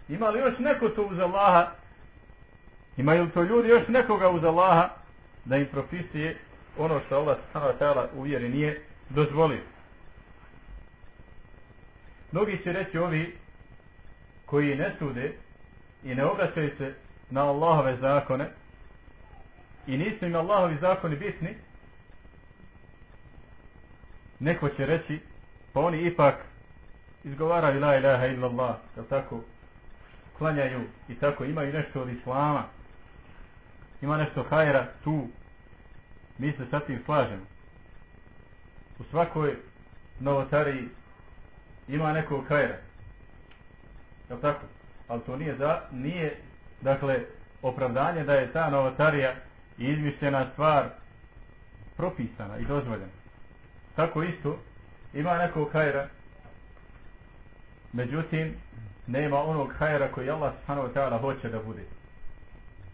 [SPEAKER 1] Ima li još neko to uz Allaha? Imaju to ljudi još nekoga uz Allaha da im propisuje ono što Allah u vjeri nije dozvolio? Mnogi će reći ovi koji ne sude i ne obraćaju se na Allahove zakone i nisu im Allahovi zakoni bitni, neko će reći, pa oni ipak izgovaraju la ilaha illallah, kao tako, klanjaju i tako, imaju nešto od Islama, ima nešto hajra tu, mi se sa tim slažemo. U svakoj novotariji ima nekog hajra. Je tako? Ali to nije, za, nije dakle, opravdanje da je ta novotarija izmišljena stvar propisana i dozvoljena. Tako isto, ima nekog hajra, međutim, nema onog hajra koji Allah subhanahu wa ta'ala hoće da bude.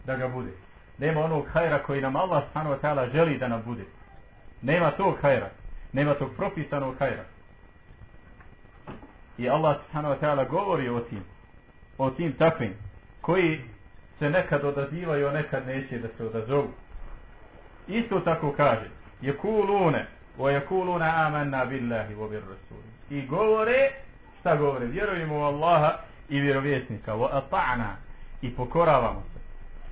[SPEAKER 1] Da ga bude. Nema onog hajra koji nam Allah subhanahu wa ta'ala želi da nam bude. Nema tog hajra. Nema tog propisanog hajra. I Allah subhanahu wa ta'ala govori o tim. O tim takvim. Koji se nekad odazivaju, a nekad neće da se odazovu. Isto tako kaže. Je kulune. Cool وَيَكُولُونَ آمَنَّا بِاللَّهِ billahi wa bir. I govore, šta govore? Vjerujemo u Allaha i vjerovjesnika. وَأَطَعْنَا. I pokoravamo se.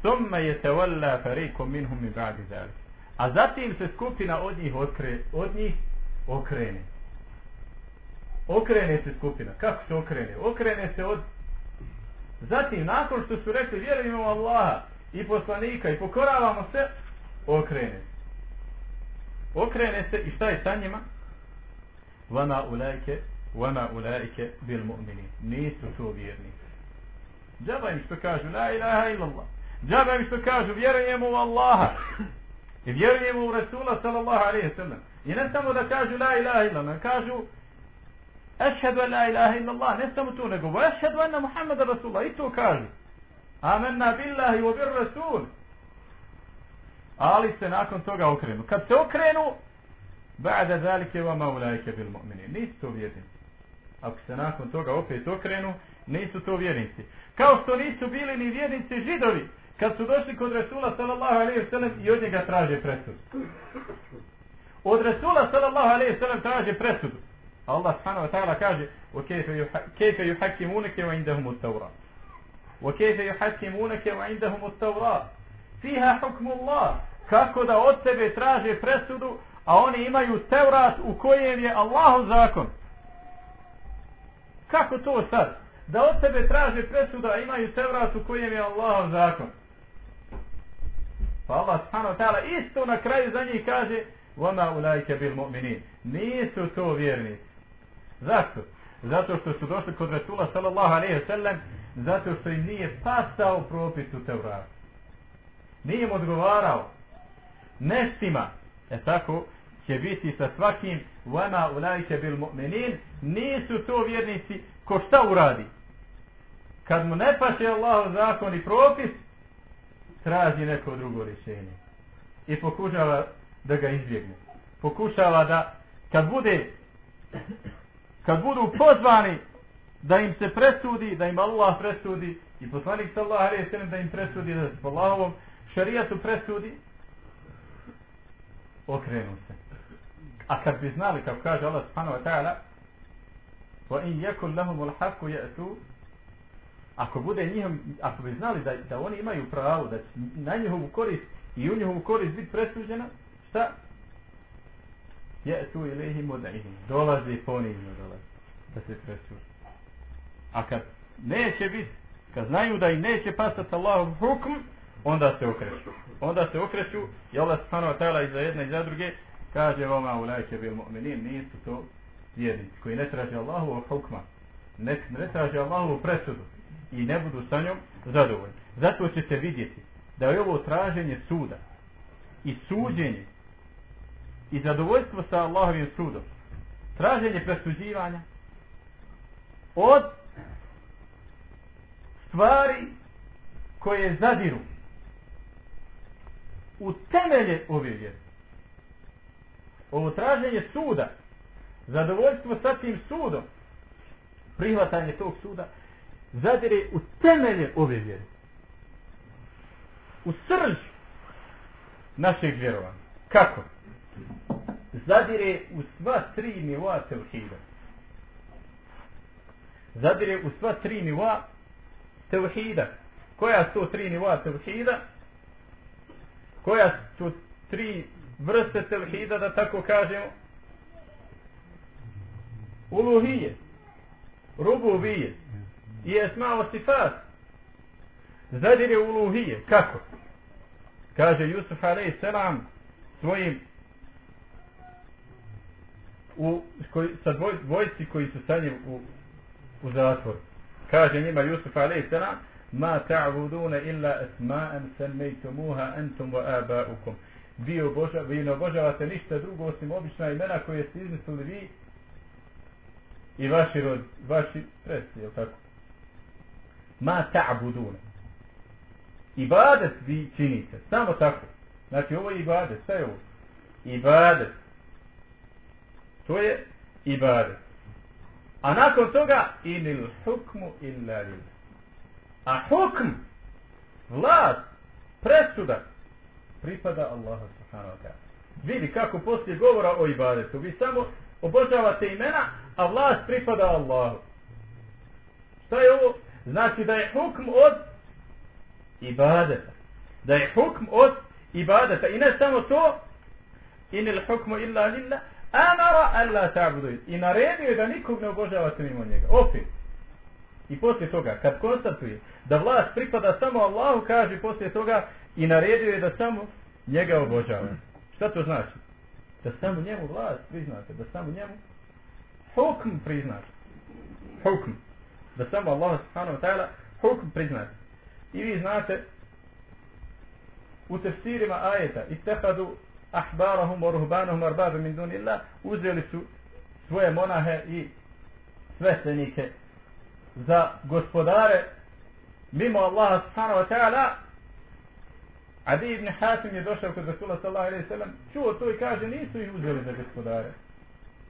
[SPEAKER 1] ثُمَّ يَتَوَلَّا فَرِيكُمْ minhum min ba'di zalik. A zatim se skupina od njih okre, od njih okrene. Okrene se skupina. Kako se okrene? Okrene se od Zatim, nakon što su rekli vjerujemo u Allaha i poslanika i pokoravamo se, okrene se. Okrene se i šta je sa njima? Vama ulajke, vama ulajke bil mu'mini. Nisu to vjernici. Džaba im što kažu, la ilaha illallah. Džaba im što kažu, vjerujemo u Allaha. I vjerujemo u Rasula sallallahu alaihi sallam. I ne samo da kažu la ilaha illallah, kažu Ešhedu an la ilaha Allah, ne samo to nego, ešhedu anna Muhammeda Rasulullah, i to kaže. Ali se nakon toga okrenu. Kad se okrenu, ba'da zalike wa maulajke bil mu'mini. Nisu to vjernici. Ako se nakon toga opet okrenu, nisu to vjernici. Kao što nisu bili ni vjernici židovi, kad su došli kod Rasula sallallahu alaihi wa sallam i od njega traže presudu. Od Rasula sallallahu alaihi wa sallam traže presudu. Allah subhanahu wa ta'ala kaže وكيف يحكمونك وعندهم التوراة وكيف يحكمونك وعندهم التوراة فيها حكم الله kako da od tebe traže presudu a oni imaju teurat u kojem je Allahu zakon kako to sad da od tebe traže presudu a imaju teurat u kojem je Allahu zakon pa Allah subhanahu wa ta'ala isto na kraju za njih kaže وَمَا أُولَيْكَ بِالْمُؤْمِنِينَ nisu to vjernici Zašto? Zato što su došli kod Rasula sallallahu alaihi wa sallam zato što im nije pasao propis u Tevratu. Nije im odgovarao. mestima. e tako, će biti sa svakim vama ulajke bil mu'minin, nisu to vjernici ko šta uradi. Kad mu ne paše Allahov zakon i propis, traži neko drugo rješenje. I pokušava da ga izbjegne. Pokušava da, kad bude kad budu pozvani da im se presudi, da im Allah presudi i poslanik sallallahu alejhi ve sellem da im presudi da se po Allahovom šerijatu presudi okrenu se. A kad bi znali, kako kaže Allah subhanahu wa ta'ala, wa in yakul lahum al-haqqu ya'tu ako bude njihov, ako bi znali da, da oni imaju pravo da na njihovu korist i u njihovu korist biti presuđena, šta? ya'tu tu ilihi mudaihim. Dolazi ponizno dolazi. Da se presuđe. A kad neće biti, kad znaju da i neće pasati Allahov hukm, onda se okreću. Onda se okreću i Allah subhanahu wa ta'ala iza jedne i za druge kaže vama u lajke bil mu'minin nisu to vjernici koji ne traže Allahu hukma. Ne, ne traže Allahu presudu i ne budu sa njom zadovoljni. Zato ćete vidjeti da je ovo traženje suda i suđenje i zadovoljstvo sa Allahovim sudom. Traženje presuđivanja od stvari koje zadiru u temelje ove vjere. Ovo traženje suda, zadovoljstvo sa tim sudom, prihvatanje tog suda, zadire u temelje ove vjere. U srž našeg vjerovanja. Kako? zadire u sva tri nivoa tevhida. Zadire u sva tri nivoa tevhida. Koja su to tri nivoa tevhida? Koja su tri vrste tevhida, da tako kažemo? Uluhije, rubuvije i esmao sifat. Zadire uluhije. Kako? Kaže Jusuf alaih selam, svojim u, koji, sa dvoj, dvojci koji su sa njim u, u zatvor. Kaže njima Jusuf a.s. Ma ta'buduna illa asma'an sammaytumuha antum wa aba'ukum. Vi, oboža, vi ne obožavate ništa drugo osim obična imena koje ste izmislili vi i vaši rod, vaši preci, je tako? Ma ta'buduna. Ibadet vi činite, samo tako. Znači ovo je ibadet, šta je ovo? Ibadet. To je ibadet. A nakon toga inil hukmu illa lillah. A hukm, vlad, presuda, pripada Allahu subhanahu wa ta'ala. Vidi kako poslije govora o ibadetu. Vi samo obožavate imena, a vlast pripada Allahu. Šta je ovo? Znači da je hukm od ibadeta. Da je hukm od ibadeta. I ne samo to, inil hukmu illa lillah, amara alla ta'budu. I naredio je da nikog ne obožavate mimo njega. Opet. I poslije toga, kad konstatuje da vlast pripada samo Allahu, kaže poslije toga i naredio je da samo njega obožava. Šta to znači? Da samo njemu vlast priznate, da samo njemu hukm priznate. Hukm. Da samo Allah subhanahu wa ta'ala hukm priznate. I vi znate u tefsirima ajeta ittehadu ahbarahum wa ruhbanahum arbabe min dunillah uzeli su svoje monahe i sveštenike za gospodare mimo Allaha subhanahu wa ta'ala. Adi ibn Hasim je došao kod Rasula sallallahu alaihi sallam čuo to i kaže nisu ih uzeli za gospodare.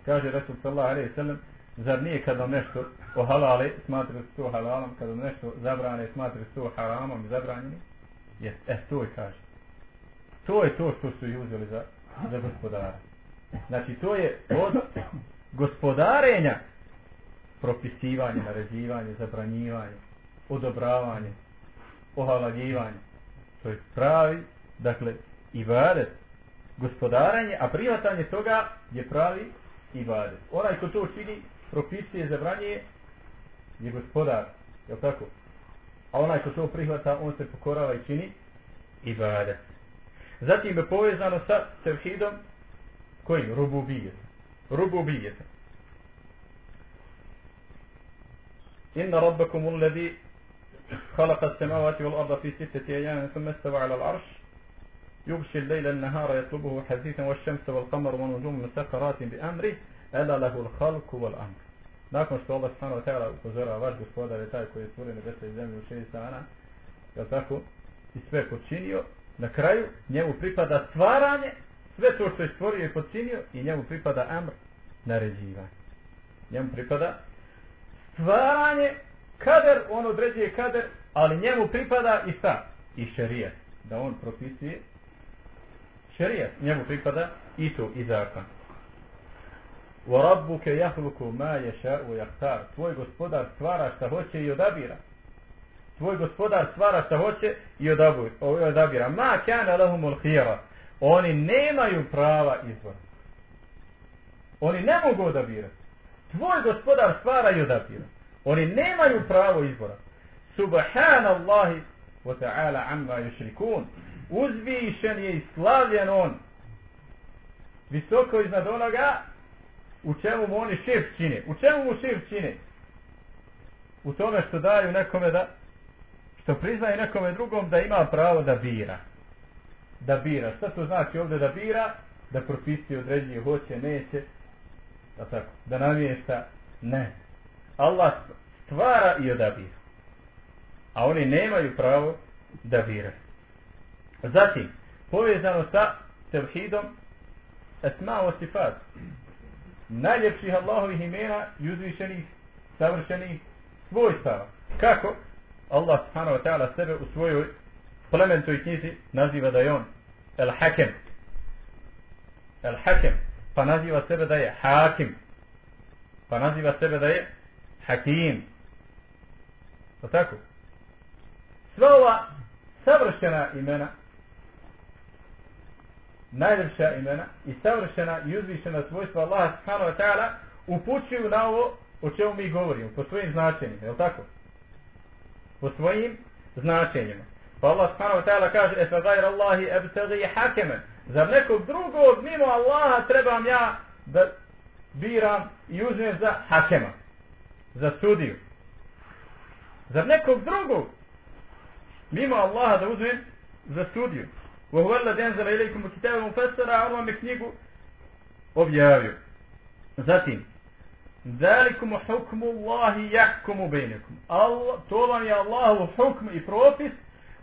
[SPEAKER 1] Kaže Rasul sallallahu alaihi sallam zar nije kad vam nešto ohalali smatrali su to halalom kad vam nešto zabrane smatrali su to haramom i zabranjeni je, e to je kaže. To je to što su ih uzeli za, za gospodare. Znači to je od gospodarenja propisivanje, naređivanje, zabranjivanje, odobravanje, ohalaljivanje. To je pravi, dakle, ibadet, gospodaranje, a privatanje toga je pravi ibadet. Onaj ko to čini, propisuje, zabranjuje, je gospodar, je li tako? A onaj ko to prihvata, on se pokorava i čini ibadet. Zatim je povezano sa tevhidom, kojim? Rububijetom. Rububijetom. إن ربكم الذي خلق السماوات والأرض في ستة أيام ثم استوى على العرش يغشي الليل النهار يطلبه حثيثا والشمس والقمر والنجوم مسخرات بأمره ألا له الخلق والأمر Nakon što Allah subhanahu wa ta'ala upozorava vaš gospodar je taj koji je stvorio nebesa i zemlju u šest dana, je tako, i sve počinio, na kraju njemu pripada stvaranje, sve to što je stvorio i počinio, i njemu pripada amr, naređivanje. Njemu pripada stvaranje, kader, on određuje kader, ali njemu pripada i šta? I šerijet. Da on propisuje šerijet. Njemu pripada i to, i zakon. Wa يَحْلُكُ مَا ma يَحْتَارُ. Tvoj gospodar stvara šta hoće i odabira. Tvoj gospodar stvara šta hoće i odabira. Ma kana lahumul khira. Oni nemaju prava izbora. Oni ne mogu odabirati tvoj gospodar stvara i odabira. Oni nemaju pravo izbora. Subhanallahi wa ta'ala amma yushrikun. Uzvišen je i slavljen on. Visoko iznad onoga u čemu mu oni šef čine. U čemu mu šef čine? U tome što daju nekome da što priznaje nekome drugom da ima pravo da bira. Da bira. Šta to znači ovdje da bira? Da propisuje određenje hoće, neće, da tako, da namješta, ne. Allah stvara i odabira. A oni nemaju pravo da bira. Zatim, povezano sa tevhidom, esma o sifat, najljepših Allahovih imena i uzvišenih, savršenih svojstava. Kako? Allah subhanahu wa ta'ala sebe u svojoj plementoj knjizi naziva da je on el-hakem. El-hakem pa naziva sebe da je hakim, pa naziva sebe da je hakim. O tako? Sva ova savršena imena, najljepša imena i savršena i uzvišena svojstva Allaha subhanahu wa ta'ala upućuju na ovo o čemu mi govorimo, po svojim značenjima, je tako? Po svojim značenjima. Pa Allah subhanahu wa ta'ala kaže, Efe gajra Allahi ebtegi hakemen, Za nekog drugog mimo Allaha trebam ja da biram i uzmem za hakema. Za sudiju. Za nekog drugog mimo Allaha da uzmem za sudiju. Wa huwa alladhi anzala ilaykum kitaba mufassara, a on knjigu objavio. Zatim, Zalikum hukmu Allahi jahkumu bejnekum. Allah, to vam je Allahu hukm i propis,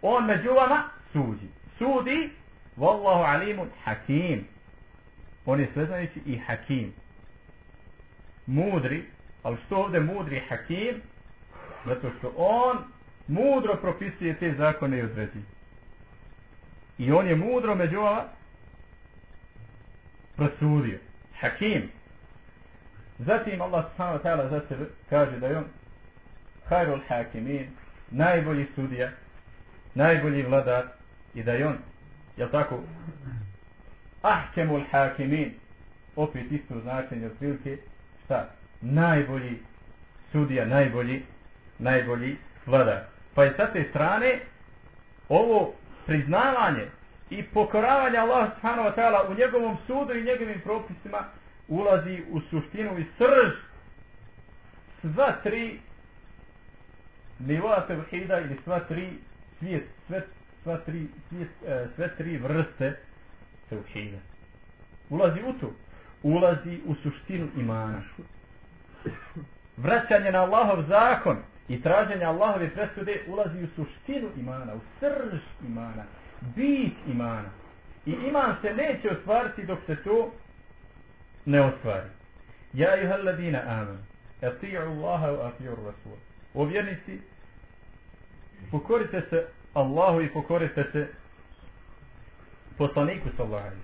[SPEAKER 1] on među vama sudi. Sudi, Wallahu alimun hakim. On je sveznajući i hakim. Mudri, ali što ovdje mudri hakim? Zato što on mudro propisuje te zakone i odredi. I on je mudro među ova prosudio. Hakim. Zatim Allah subhanahu wa ta'ala za sebe kaže da je on hajrul hakimin, najbolji sudija, najbolji vladar i da je on, jel tako, ahkemul hakimin, opet isto značenje otprilike. šta? Najbolji sudija, najbolji, najbolji vladar. Pa je sa te strane ovo priznavanje i pokoravanje Allah subhanahu wa ta'ala u njegovom sudu i njegovim propisima ulazi u suštinu i srž sva tri nivoa tevhida ili sva tri svijet, sve, sva tri, e, sve tri vrste teuhida. Ulazi u to. Ulazi u suštinu imana. Vraćanje na Allahov zakon i traženje Allahove presude ulazi u suštinu imana, u srž imana, bit imana. I iman se neće ostvariti dok se to ne ostvari. Ja i halladina amen. Ati'u Allaha wa ati'u Rasul. O vjernici, pokorite se Allahu i pokorite se poslaniku sallallahu alaihi.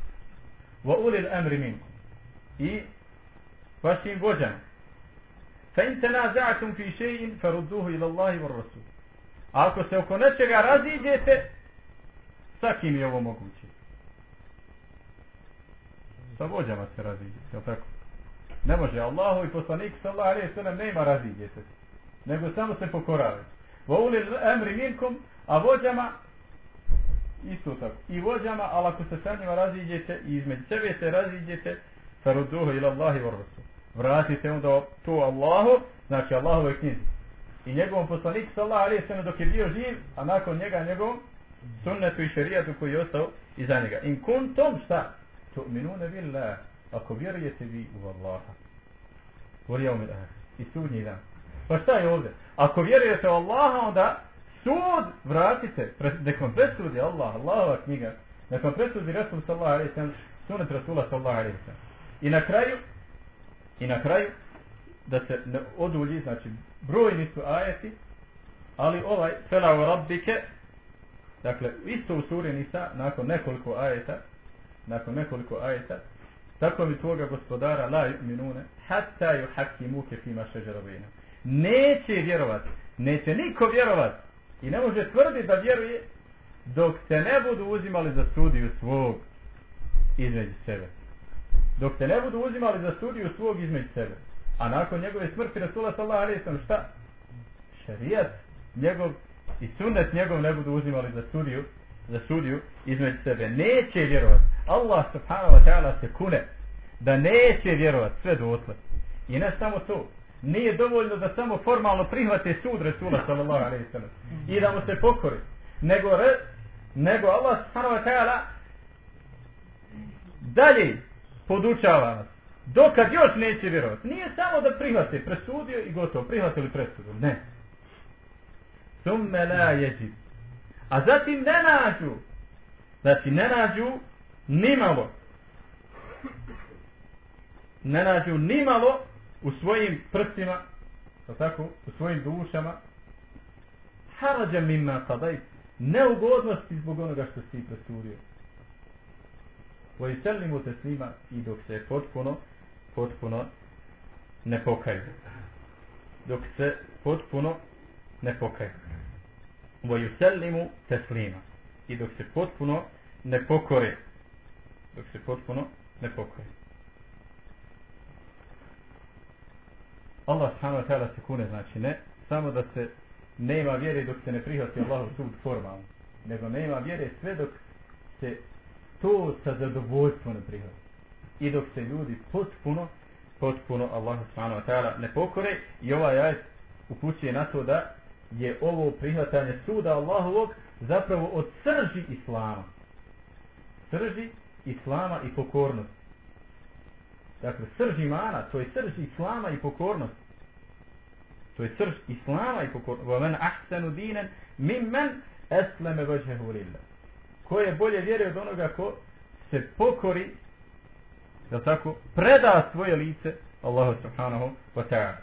[SPEAKER 1] Wa ulil amri minkum. I vašim vođama. Fa in tanaza'tum fi shay'in farudduhu ila Allahi wa Rasul. Ako se oko nečega raziđete, sa kim je ovo moguće? sa vođama se raziđe, je tako? Ne može, Allahu i poslanik sallallahu alejhi ve sellem nema raziđe. Nego samo se pokoravate Wa ulil amri minkum, a vođama isto tako. I vođama, ali ako se sa njima raziđete i između sebe se raziđete, faruduhu ila Allahi wa rasul. Vratite onda to Allahu, znači Allahove knjizi. I njegovom poslanik sallallahu alejhi ve sellem dok je bio živ, a nakon njega njegovom sunnetu i šerijatu koji je ostao iza njega. In kuntum šta? tu'minuna billah ako vjerujete vi u Allaha vol jevmi i sudnji dan pa šta je ovdje ako vjerujete u Allaha onda sud vratite. Nekom presudi Allah Allahova knjiga. Nekom presudi Rasul sallallahu alaihi sallam sunet Rasula sallallahu alaihi sallam. I na kraju i na kraju da se ne odulji znači brojni su ajeti ali ovaj fela u rabbike dakle isto u suri Nisa nakon nekoliko ajeta nakon nekoliko ajeta tako mi tvoga gospodara la minune hatta ju haki muke fima šeđerovina neće vjerovat neće niko vjerovat i ne može tvrditi da vjeruje dok se ne budu uzimali za studiju svog između sebe. Dok se ne budu uzimali za studiju svog između sebe. A nakon njegove smrti Rasula sallallahu alaihi sallam šta? Šarijat njegov i sunnet njegov ne budu uzimali za studiju za sudiju između sebe. Neće vjerovati Allah subhanahu wa ta'ala se kune da neće vjerovati sve dotle i ne samo to nije dovoljno da samo formalno prihvate sud Resula sallallahu alaihi sallam i da mu se pokori nego, re, nego Allah subhanahu wa ta'ala dalje podučava nas. Dokad još neće vjerovati nije samo da prihvate presudio i gotovo. Prihvatili presudu? Ne. Summe la jeđib a zatim ne nađu. Znači ne nađu nimalo. Ne nađu nimalo u svojim prsima, tako, u svojim dušama, harađa mimma tadaj, neugodnosti zbog onoga što si presurio. Koji selimo te svima i dok se potpuno, potpuno ne pokaju. Dok se potpuno ne pokaju. Voju selimu te slima. I dok se potpuno ne pokore. Dok se potpuno ne pokore. Allah subhanahu wa ta'ala se kune, znači ne samo da se nema vjere dok se ne prihvati Allahov sud formalno, nego nema vjere sve dok se to sa zadovoljstvom ne prihvati. I dok se ljudi potpuno, potpuno Allah subhanahu wa ta'ala ne pokore i ovaj ajet upućuje na to da je ovo prihvatanje suda Allahovog zapravo od srži Islama. Srži Islama i pokornost. Dakle, srž imana, to je srž Islama i pokornost. To je srž Islama i pokornost. وَمَنْ أَحْسَنُ دِينًا مِمَّنْ أَسْلَمَ وَجْهَهُ لِلَّهِ Ko je bolje vjeruje od onoga ko se pokori, da tako, preda svoje lice Allahu subhanahu wa ta'ala.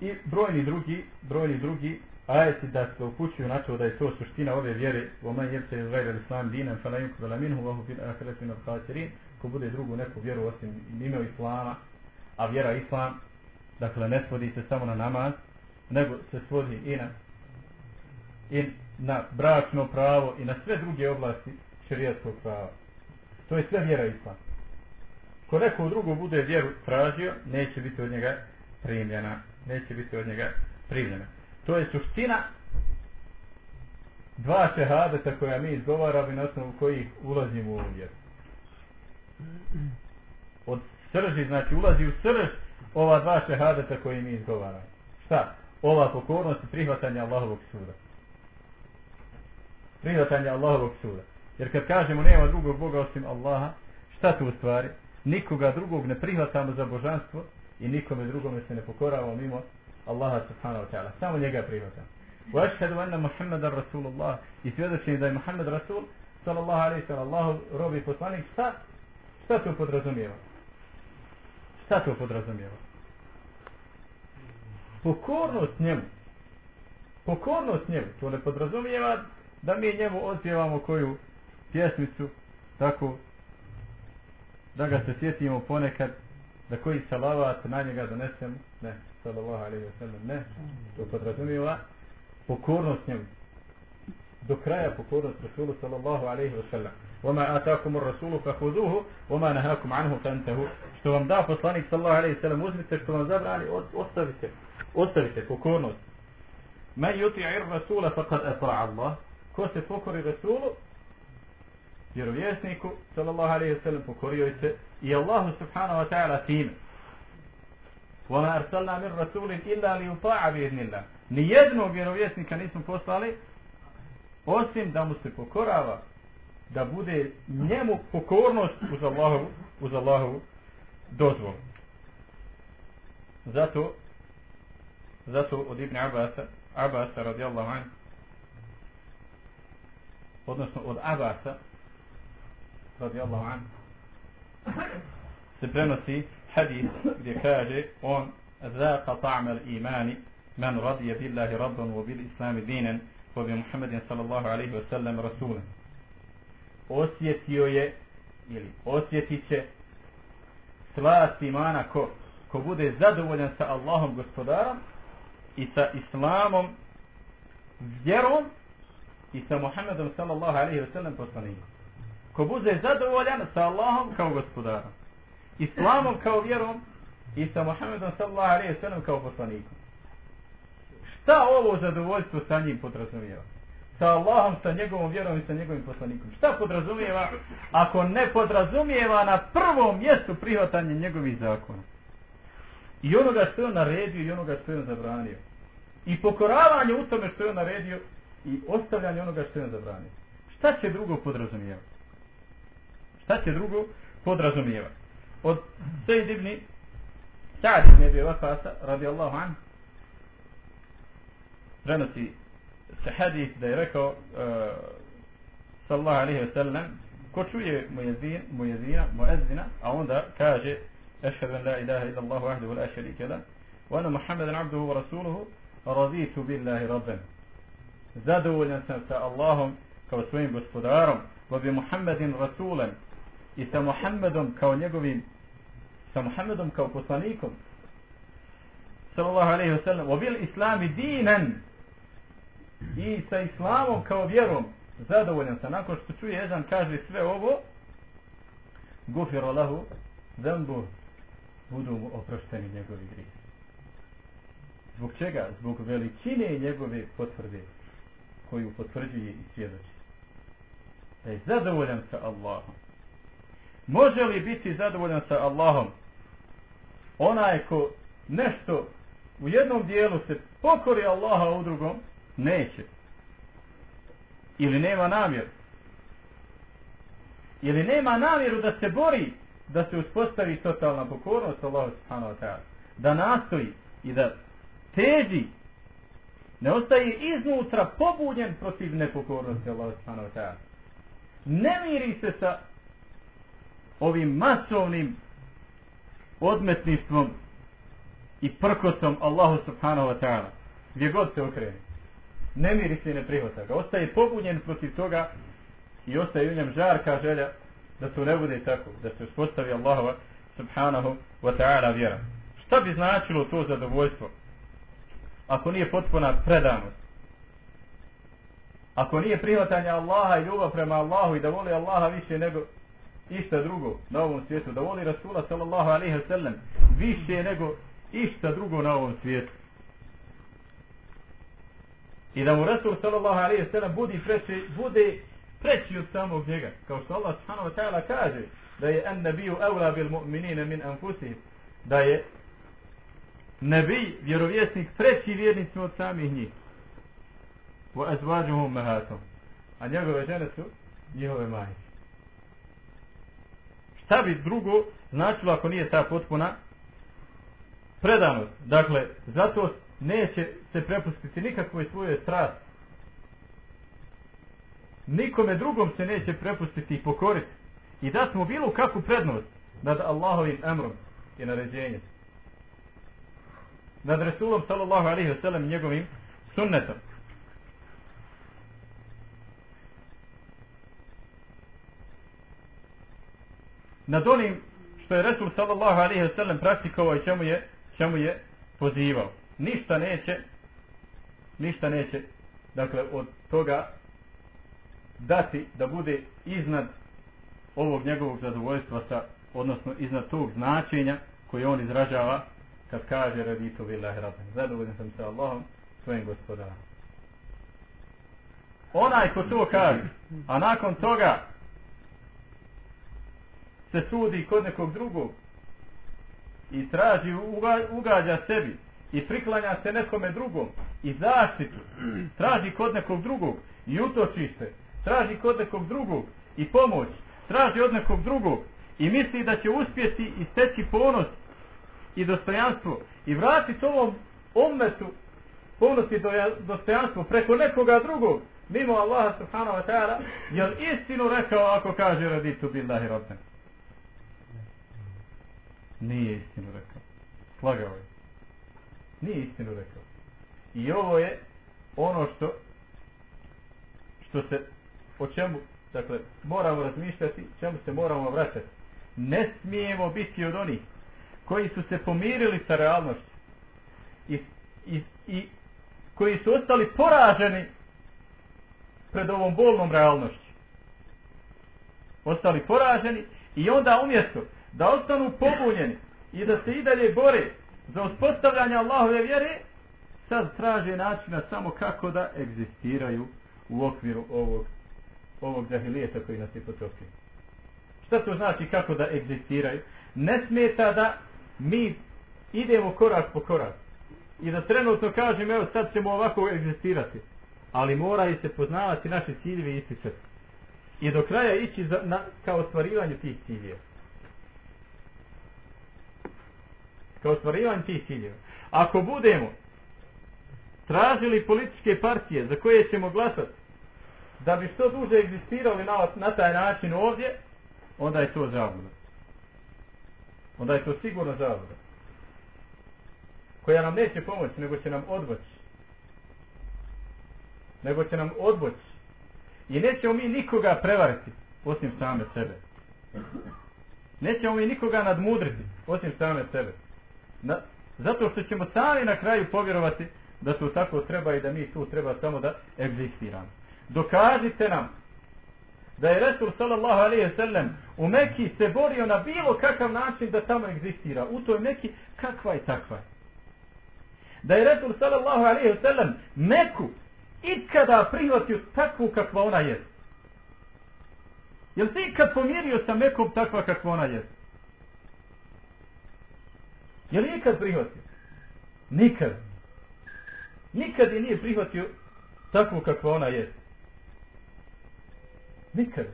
[SPEAKER 1] I brojni drugi, brojni drugi ajeti da se upućuju na to da je to suština ove vjere u man jebte iz gajra islam dinan fa la yunkubala minhu wa hu fil ahireti min ko bude drugu neku vjeru osim ime islama a vjera islam dakle ne svodi se samo na namaz nego se svodi i na i na bračno pravo i na sve druge oblasti šerijatskog prava. To je sve vjera islam. Ko neko drugo bude vjeru tražio neće biti od njega primljena neće biti od njega primljena. To je suština dva šehadeta koja mi izgovaramo i na osnovu kojih ulazimo u ovu vjeru. Od srži, znači ulazi u srž ova dva šehadeta koje mi izgovaramo. Šta? Ova pokornost i prihvatanje Allahovog suda. Prihvatanje Allahovog suda. Jer kad kažemo nema drugog Boga osim Allaha, šta tu u stvari? Nikoga drugog ne prihvatamo za božanstvo i nikome drugome se ne pokoravamo mimo Allaha subhanahu wa ta'ala. Samo njega prihvatam. Wa ashhadu anna Muhammadan Rasulullah. I svjedočim da je Muhammed Rasul sallallahu alaihi sallam Allahu robi poslanik. Šta? Šta to podrazumijeva? Šta to podrazumijeva? Pokornost njemu. Pokornost njemu. To ne podrazumijeva da mi njemu odpjevamo koju pjesmicu tako da ga se sjetimo ponekad da koji salavat na njega donesemo. Ne sallallahu alaihi wa sallam, ne, to podrazumijeva pokornost njemu. Do kraja pokornost Rasulu sallallahu alaihi wa sallam. وما آتاكم الرسول فخذوه وما نهاكم عنه فانتهوا što vam da poslanik sallallahu alejhi ve sellem uzmite što vam zabrani ostavite ostavite pokornost man yuti'i ar-rasula faqad ata'a Allah ko se pokori rasulu vjerovjesniku sallallahu alejhi ve sellem pokorio se i Allahu subhanahu wa ta'ala time وَمَا أَرْسَلْنَا مِنْ رَسُولٍ إِلَّا لِيُطَاعَ بِإِذْنِ اللَّهِ Nijednog vjerovjesnika nismo poslali osim da mu se pokorava da bude njemu pokornost uz Allahovu, uz Allahovu dozvolu. Zato zato od Ibn Abasa Abasa radijallahu an odnosno od Abasa radijallahu an se prenosi hadis gdje kaže on ذاق طعم الإيمان من رضي بالله ربا وبالإسلام دينا وبمحمد صلى الله عليه وسلم رسولا osjetio je ili osjetit će slast imana ko, ko bude zadovoljan sa Allahom gospodarom i sa Islamom vjerom i sa Muhammedom sallallahu alaihi wa sallam poslanikom. Ko bude zadovoljan sa Allahom kao gospodarom islamom kao vjerom i sa Muhammedom sallallahu alaihi sallam kao poslanikom. Šta ovo zadovoljstvo sa njim podrazumijeva? Sa Allahom, sa njegovom vjerom i sa njegovim poslanikom. Šta podrazumijeva ako ne podrazumijeva na prvom mjestu prihvatanje njegovih zakona? I onoga što je on naredio i onoga što je on zabranio. I pokoravanje u tome što je on naredio i ostavljanje onoga što je on zabranio. Šta će drugo podrazumijevati? Šta će drugo podrazumijevati? والسيد ابن سعد بن أبي وقاص radi Allahu an prenosi se hadis da je rekao uh, sallallahu alaihi ve sellem ko čuje mujezin, mujezina, muezina a onda kaže ešhedu la ilaha illa Allahu ahdehu la šarike la wa ana Muhammeden abduhu wa rasuluhu raditu billahi rabben zadovoljan sam sa Allahom kao svojim gospodarom wa bi Muhammedin rasulen i sa Muhammedom kao njegovim sa Muhammedom kao poslanikom sallallahu alejhi ve sellem obil bil islami dinan i sa islamom kao vjerom zadovoljan sam nakon što čuje jedan kaže sve ovo gufira lahu zembu budu mu oprošteni njegovi grijesi zbog čega? zbog veličine njegove potvrde koju potvrđuje i svjedoči. Da je zadovoljan sa Allahom. Može li biti zadovoljan sa Allahom onaj ko nešto u jednom dijelu se pokori Allaha u drugom, neće. Ili nema namjeru. Ili nema namjeru da se bori da se uspostavi totalna pokornost Allahu subhanahu wa ta'ala. Da nastoji i da teži ne ostaje iznutra pobuđen protiv nepokornosti Allahu subhanahu wa ta'ala. Ne miri se sa ovim masovnim odmetništvom i prkosom Allahu subhanahu wa ta'ala. Gdje god se okrene. Ne miri se i ne prihvata ga. Ostaje pobunjen protiv toga i ostaje u njem žarka želja da to ne bude tako. Da se uspostavi Allahu subhanahu wa ta'ala vjera. Šta bi značilo to zadovoljstvo? Ako nije potpuna predanost. Ako nije prihvatanje Allaha i ljubav prema Allahu i da voli Allaha više nego išta drugo na ovom svijetu. Da voli Rasula sallallahu alaihi wa sallam više nego išta drugo na ovom svijetu. I da mu Rasul sallallahu alaihi wa sallam bude preći, bude preći od samog njega. Kao što Allah subhanahu wa ta'ala kaže da je an nabiju evla bil mu'minine min anfusih. Da je nebi, vjerovjesnik, preći vjernicima od samih njih. Wa azvađuhum mehatom. A njegove žene su njihove majke. Šta bi drugo značilo ako nije ta potpuna predanost. Dakle, zato neće se prepustiti nikakvoj svojoj strasti. Nikome drugom se neće prepustiti i pokoriti. I da smo bilo kakvu prednost nad Allahovim emrom i naređenjem. Nad Resulom sallallahu alaihi wa sallam njegovim sunnetom. Nad onim što je Resul sallallahu alaihi wa sallam praktikovao i čemu je čemu je pozivao. Ništa neće, ništa neće, dakle, od toga dati da bude iznad ovog njegovog zadovoljstva sa, odnosno iznad tog značenja koje on izražava kad kaže raditu billahi rabban. Zadovoljan sam sa Allahom, svojim gospodarom. Onaj ko to kaže, a nakon toga se sudi kod nekog drugog, i traži ugađa sebi i priklanja se nekome drugom i zaštitu. Traži kod nekog drugog i utoči se, traži kod nekog drugog i pomoć. Traži od nekog drugog i misli da će uspjeti i steći ponos i dostojanstvo i vratiti ovom ometu ponos i dostojanstvo preko nekoga drugog mimo Allaha subhanahu wa ta'ala jer istinu rekao ako kaže raditu billahi rabben Nije istinu rekao. Slagao je. Nije istinu rekao. I ovo je ono što što se o čemu dakle moramo razmišljati, čemu se moramo vraćati. Ne smijemo biti od onih koji su se pomirili sa realnošću i, i, i koji su ostali poraženi pred ovom bolnom realnošću. Ostali poraženi i onda umjesto da ostanu pobunjeni i da se i dalje bore za uspostavljanje Allahove vjere, sad traže načina samo kako da egzistiraju u okviru ovog, ovog zahilijeta koji nas je potopio. Šta to znači kako da egzistiraju? Ne smeta da mi idemo korak po korak i da trenutno kažem evo sad ćemo ovako egzistirati ali moraju se poznavati naše ciljeve i isticati i do kraja ići za, na, kao ostvarivanje tih ciljeva. Kao ostvarivanju tih ciljeva. Ako budemo tražili političke partije za koje ćemo glasati da bi što duže egzistirali na, na taj način ovdje, onda je to zavljeno. Onda je to sigurno zavljeno. Koja nam neće pomoći, nego će nam odboći. Nego će nam odboći. I nećemo mi nikoga prevariti, osim same sebe. Nećemo mi nikoga nadmudriti, osim same sebe. Na, zato što ćemo sami na kraju povjerovati da to tako treba i da mi tu treba samo da egzistiramo. Dokažite nam da je Resul sallallahu alaihi sallam u Mekiji se borio na bilo kakav način da tamo egzistira. U toj Mekiji kakva je takva. Da je Resul sallallahu alaihi sallam Meku ikada prihvatio takvu kakva ona jest? Jel ti ikad pomirio sa Mekom takva kakva ona Je li ikad prihvatio? Nikad. Nikad je nije prihvatio takvu kakva ona je. Nikad.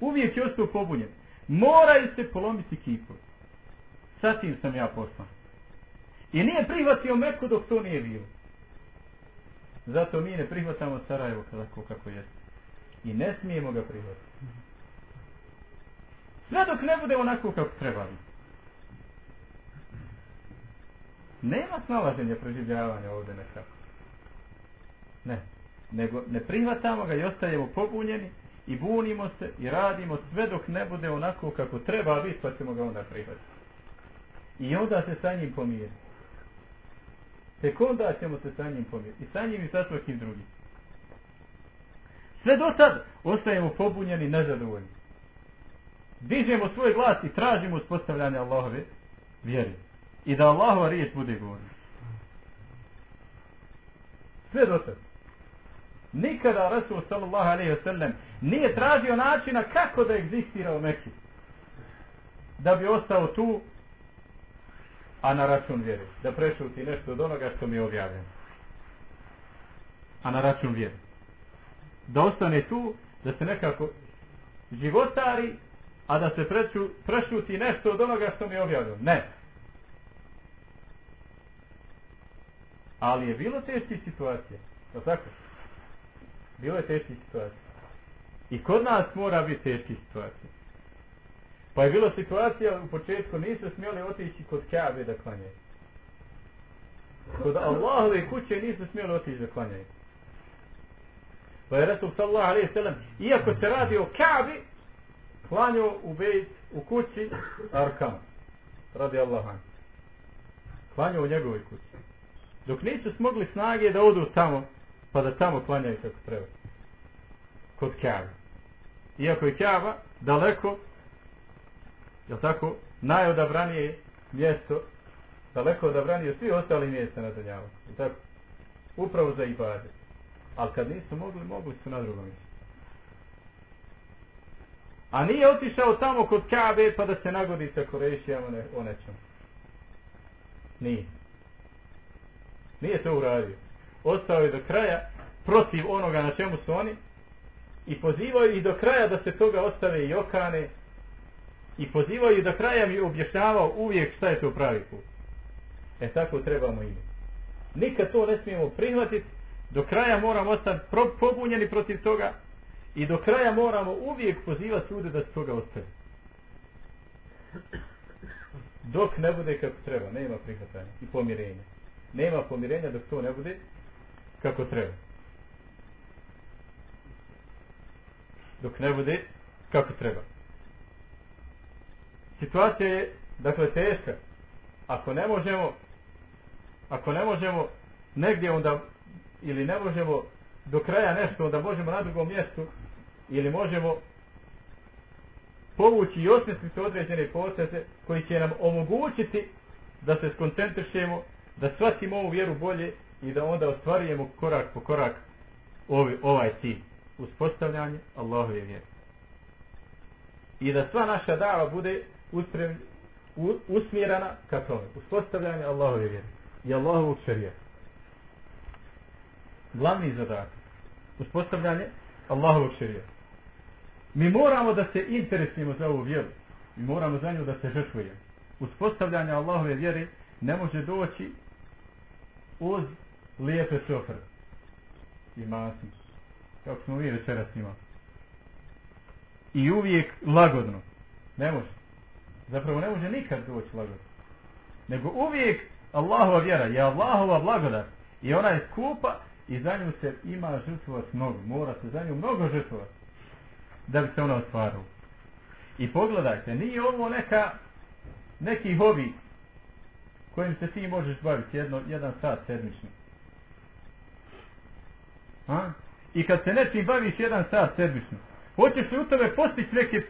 [SPEAKER 1] Uvijek je ostao pobunjen. Moraju se polomiti kipu. Sa tim sam ja poslan. I nije prihvatio Meku dok to nije bilo. Zato mi ne prihvatamo Sarajevo kako, kako jeste. I ne smijemo ga prihvatiti. Sve dok ne bude onako kako treba biti. Nema snalaženja preživljavanja ovdje nekako. Ne. Nego ne prihvatamo ga i ostajemo pobunjeni i bunimo se i radimo sve dok ne bude onako kako treba biti pa ćemo ga onda prihvatiti. I onda se sa njim pomiriti. Tek onda ćemo se sa njim pomiriti. I sa njim i sa svakim drugim. Sve do sad ostajemo pobunjeni i nezadovoljni. Dižemo svoj glas i tražimo uspostavljanje Allahove vjeri. I da Allahova riječ bude govorna. Sve do sad. Nikada Rasul sallallahu alaihi wa sallam nije tražio načina kako da egzistira u Mekiju. Da bi ostao tu a na račun vjeri. Da prešuti nešto od onoga što mi je objavljeno. A na račun vjeri. Da ostane tu, da se nekako životari, a da se preču, prešuti nešto od onoga što mi je objavljeno. Ne. Ali je bilo teški situacija. Je tako? Bilo je teški situacija. I kod nas mora biti teški situacija. Pa je bilo situacija u početku, nisu smjeli otići kod Kaabe da klanjaju. Kod Allahove kuće nisu smjeli otići da klanjaju. Pa je Resul sallallahu alaihi sallam, iako se radi o Kaabi, klanjao u bejt, u kući Arkam. Radi Allahan. Klanjao u njegovoj kući. Dok nisu smogli snage da odu tamo, pa da tamo klanjaju kako treba. Kod Kaabe. Iako je Kjava daleko je tako, najodabranije mjesto, daleko odabranije svi ostali mjesta na Dunjavu. Je tako? Upravo za ibade. Ali kad nisu mogli, mogli su na drugom mjestu. A nije otišao tamo kod Kabe pa da se nagodi sa Korešijama ne, o nečem. Nije. Nije to uradio. Ostao je do kraja protiv onoga na čemu su oni i pozivao ih do kraja da se toga ostave i okane i pozivaju do kraja mi objašnjavao uvijek šta je to pravi put. E tako trebamo i Nikad to ne smijemo prihvatiti, do kraja moramo ostati pobunjeni protiv toga i do kraja moramo uvijek pozivati ljude da se toga ostave. Dok ne bude kako treba, nema prihvatanja i pomirenja. Nema pomirenja dok to ne bude kako treba. Dok ne bude kako treba situacija je dakle teška ako ne možemo ako ne možemo negdje onda ili ne možemo do kraja nešto onda možemo na drugom mjestu ili možemo povući i osmisliti određene poteze koji će nam omogućiti da se skoncentrišemo da shvatimo ovu vjeru bolje i da onda ostvarujemo korak po korak ovaj, ovaj cilj uspostavljanje Allahove vjere i da sva naša dava bude usprem, u, usmjerana ka tome. Uspostavljanje Allahove vjere i Allahovog šarija. Glavni zadatak. Uspostavljanje Allahovog šarija. Mi moramo da se interesujemo za ovu vjeru. Mi moramo za nju da se žrtvujemo. Uspostavljanje Allahove vjere ne može doći uz lijepe šofre. I masi. Kako smo vi večeras imali. I uvijek lagodno. Ne može zapravo ne može nikad doći lagodno. Nego uvijek Allahova vjera je Allahova blagodat i ona je skupa i za nju se ima žrtvovat mnogo. Mora se za nju mnogo žrtvovat da bi se ona ostvarila. I pogledajte, nije ovo neka neki hobi kojim se ti možeš baviti jedno, jedan sat sedmično. A? I kad se nečim baviš jedan sat sedmično, hoćeš li u tome postići neke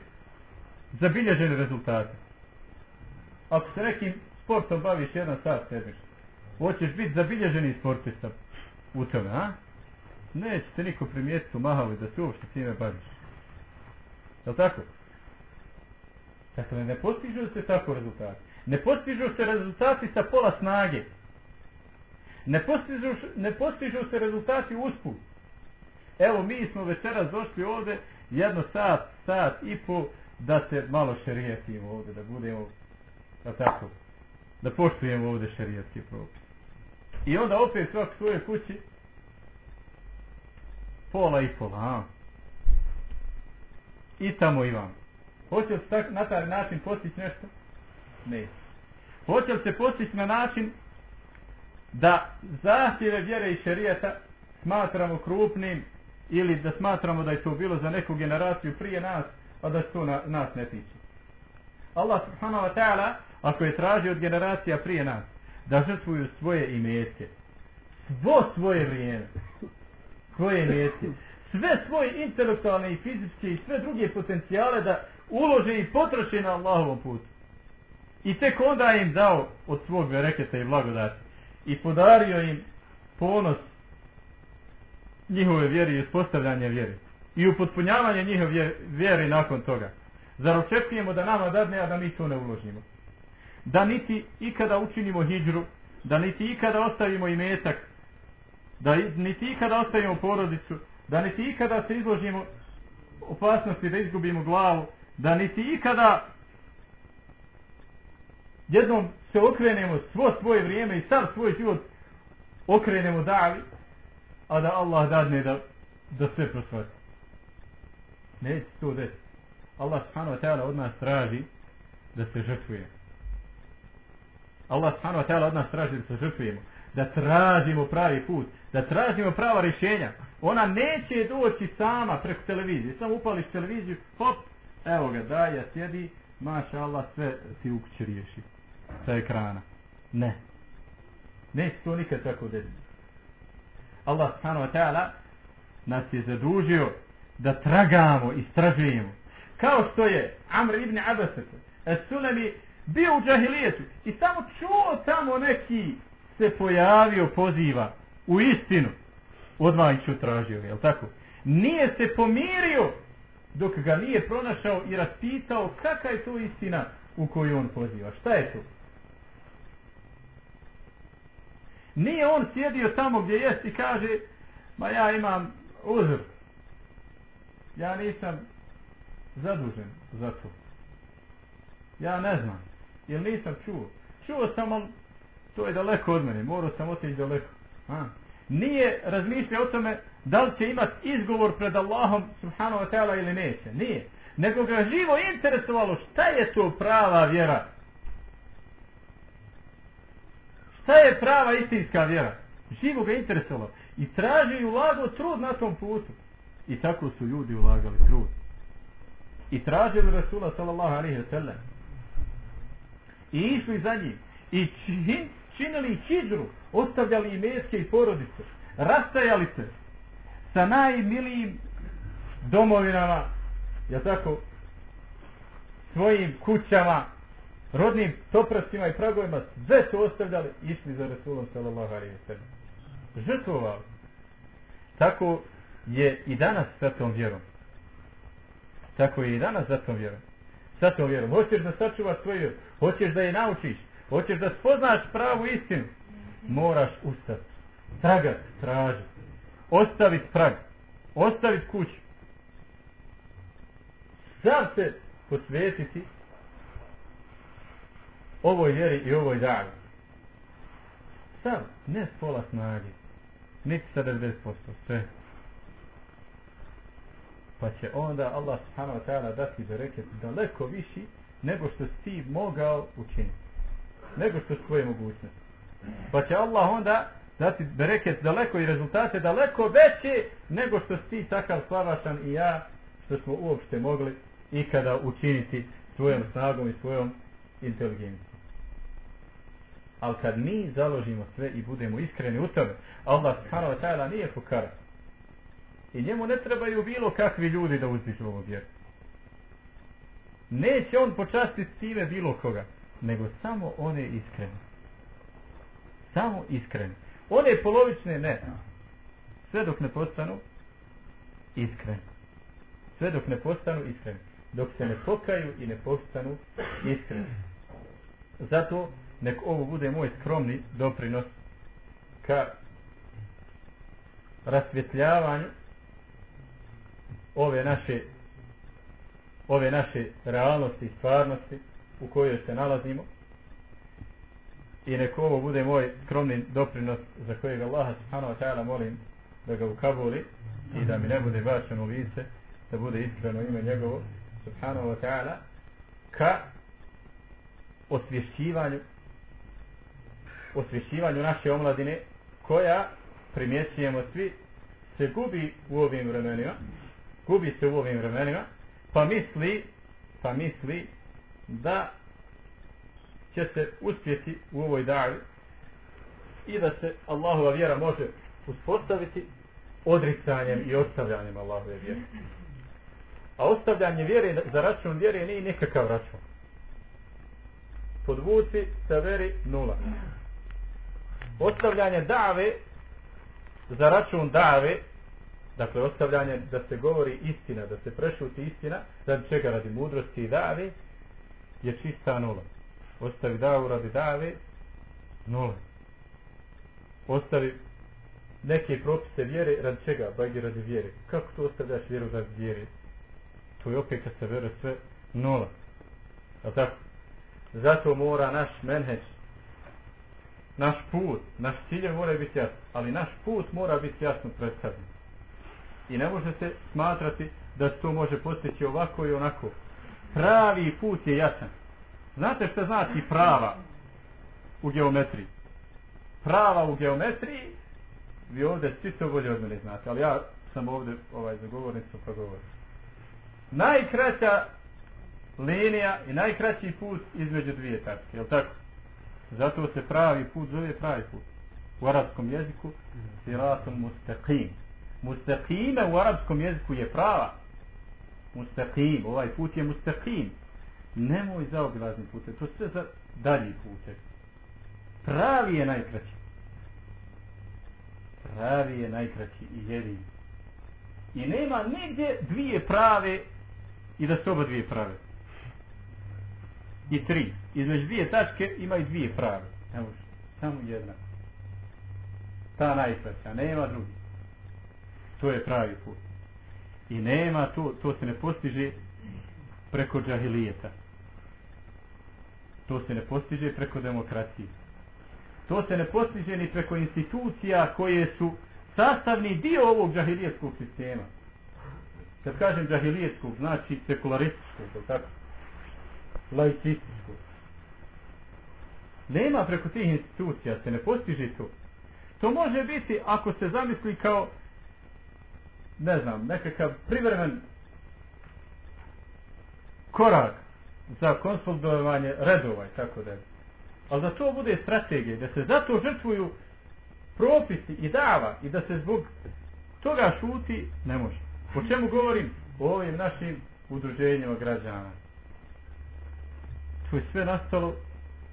[SPEAKER 1] zabilježene rezultate? ako se nekim sportom baviš jedan sat sedmično, hoćeš biti zabilježeni sportista u tome, a? neće te niko primijetiti u mahali da se uopšte time baviš. Je li tako? Dakle, ne postižu se tako rezultati. Ne postižu se rezultati sa pola snage. Ne postižu, ne postižu se rezultati usput. Evo, mi smo večeras došli ovde jedno sat, sat i po da se malo šerijetimo ovde, da budemo, da tako, da poštujemo ovde šerijetski propis. I onda opet svak svoje kući pola i pola, a? I tamo i vam. Hoće li tak, na taj način postići nešto? Ne. Hoće li se postići na način da zahtjeve vjere i šerijeta smatramo krupnim ili da smatramo da je to bilo za neku generaciju prije nas, a da to na, nas ne tiče. Allah subhanahu wa ta'ala, ako je tražio od generacija prije nas, da žrtvuju svoje imetke, svo svoje vrijeme, svoje imetke, sve svoje intelektualne i fizičke i sve druge potencijale da ulože i potroše na Allahovom putu. I tek onda im dao od svog bereketa i blagodati i podario im ponos njihove vjere i uspostavljanje vjere i upotpunjavanje njihove vjere nakon toga. Zar očekujemo da nama dadne, a da mi to ne uložimo? Da niti ikada učinimo hijđru, da niti ikada ostavimo imetak, da niti ikada ostavimo porodicu, da niti ikada se izložimo opasnosti da izgubimo glavu, da niti ikada jednom se okrenemo svo svoje vrijeme i sav svoj život okrenemo davi, a da Allah dadne da, da sve prosvati. Neće to desiti. Allah subhanahu wa ta'ala od nas traži da se žrtvujemo. Allah subhanahu wa ta'ala od nas traži da se žrtvujemo. Da tražimo pravi put. Da tražimo prava rješenja. Ona neće doći sama preko televizije. Samo upališ televiziju, hop, evo ga, daj, ja sjedi, maša Allah, sve ti u kući riješi. Sa ekrana. Ne. Neće to nikad tako desiti. Allah subhanahu wa ta'ala nas je zadužio da tragamo, istražujemo. Kao što je Amr ibn Abbas Sulemi, bio u džahilijetu i samo čuo tamo neki se pojavio, poziva u istinu. Odmah ću tražio, je tako? Nije se pomirio dok ga nije pronašao i raspitao kakva je to istina u koju on poziva. Šta je to? Nije on sjedio tamo gdje jest i kaže ma ja imam uzr. Ja nisam zadužen za to. Ja ne znam. Jer nisam čuo. Čuo sam, ali to je daleko od mene. Morao sam otići daleko. A? Nije razmišljao o tome da li će imati izgovor pred Allahom subhanahu wa ta'ala ili neće. Nije. Nego ga živo interesovalo šta je to prava vjera. Šta je prava istinska vjera? Živo ga interesovalo. I traži i ulagao trud na tom putu. I tako su ljudi ulagali trud. I tražili Rasula sallallahu alaihi wa sallam. I išli za njim. I čin, činili hijđru. Ostavljali i meske i porodice. Rastajali se. Sa najmilijim domovinama. Ja tako? Svojim kućama rodnim toprastima i pragovima sve su ostavljali i išli za Resulom sallallahu alaihi wa sallam. Žrtvovali. Tako je i danas sa tom vjerom. Tako je i danas sa tom vjerom. Sa tom vjerom. Hoćeš da sačuvaš svoju vjeru. Hoćeš da je naučiš. Hoćeš da spoznaš pravu istinu. Moraš ustati. Tragat, tražiti, Ostavit prag. Ostavit kuću. Sam se posvetiti ovoj vjeri i ovoj davi. Sam, ne s pola snage. Niti sa 90%. Sve. Pa će onda Allah subhanahu wa ta'ala dati bereket daleko viši nego što si ti mogao učiniti. Nego što su tvoje mogućnosti. Pa će Allah onda dati bereket daleko i rezultate daleko veće nego što si ti takav slavašan i ja što smo uopšte mogli ikada učiniti svojom snagom i svojom inteligencijom. Ali kad mi založimo sve i budemo iskreni u tome, Allah subhanahu wa ta'ala nije fukara. I njemu ne trebaju bilo kakvi ljudi da uzdižu ovu vjeru. Neće on počastiti time bilo koga, nego samo one iskrene. Samo iskrene. One polovične ne. sve dok ne postanu iskreni. Sve dok ne postanu iskreni. Dok se ne pokaju i ne postanu iskreni. Zato nek ovo bude moj skromni doprinos ka rasvjetljavanju ove naše ove naše realnosti i stvarnosti u kojoj se nalazimo i neko ovo bude moj skromni doprinos za kojeg Allaha subhanahu wa ta'ala molim da ga ukabuli i da mi ne bude bačeno u lice da bude iskreno ime njegovo subhanahu wa ta'ala ka osvješćivanju osvješćivanju naše omladine koja primjećujemo svi se gubi u ovim vremenima gubi se u ovim vremenima pa misli pa misli da će se uspjeti u ovoj davi i da se Allahova vjera može uspostaviti odricanjem i ostavljanjem Allahove vjere. A ostavljanje vjere za račun vjere nije nikakav račun. Podvuci sa veri nula. Ostavljanje dave za račun dave dakle ostavljanje da se govori istina, da se prešuti istina, radi čega radi mudrosti i dave, je čista nula. Ostavi davu radi dave, nula. Ostavi neke propise vjere, radi čega? Bagi radi vjere. Kako to ostavljaš vjeru radi vjere? To je opet kad se vjeruje sve nula. A tako? Zato mora naš menheć, naš put, naš cilj mora biti jasno, ali naš put mora biti jasno predstavljen. I ne može se smatrati da se to može postići ovako i onako. Pravi put je jasan. Znate što znači prava u geometriji? Prava u geometriji, vi ovdje svi to bolje od mene znate, ali ja sam ovdje ovaj, za govornicu pa govorim. Najkraća linija i najkraći put između dvije tačke, je li tako? Zato se pravi put zove pravi put. U arabskom jeziku siratum mustaqim. Mustaqime u arabskom jeziku je prava. Mustaqim, ovaj put je mustaqim. Nemoj zaobilazni pute, to sve za dalji pute. Pravi je najkraći. Pravi je najkraći i jedin. I nema nigdje dvije prave i da se oba dvije prave. I tri. Između dvije tačke ima i dvije prave. Evo, samo jedna. Ta najkraća, nema drugi. To je pravi put. I nema to, to se ne postiže preko džahilijeta. To se ne postiže preko demokracije. To se ne postiže ni preko institucija koje su sastavni dio ovog džahilijetskog sistema. Kad kažem džahilijetskog, znači sekularističkog, tako? Laicističkog. Nema preko tih institucija, se ne postiže to. To može biti ako se zamisli kao ne znam, nekakav privremen korak za konsolidovanje redova i tako da. Ali da to bude strategija, da se zato žrtvuju propisi i dava i da se zbog toga šuti, ne može. O čemu govorim? O ovim našim udruženjima građana. To je sve nastalo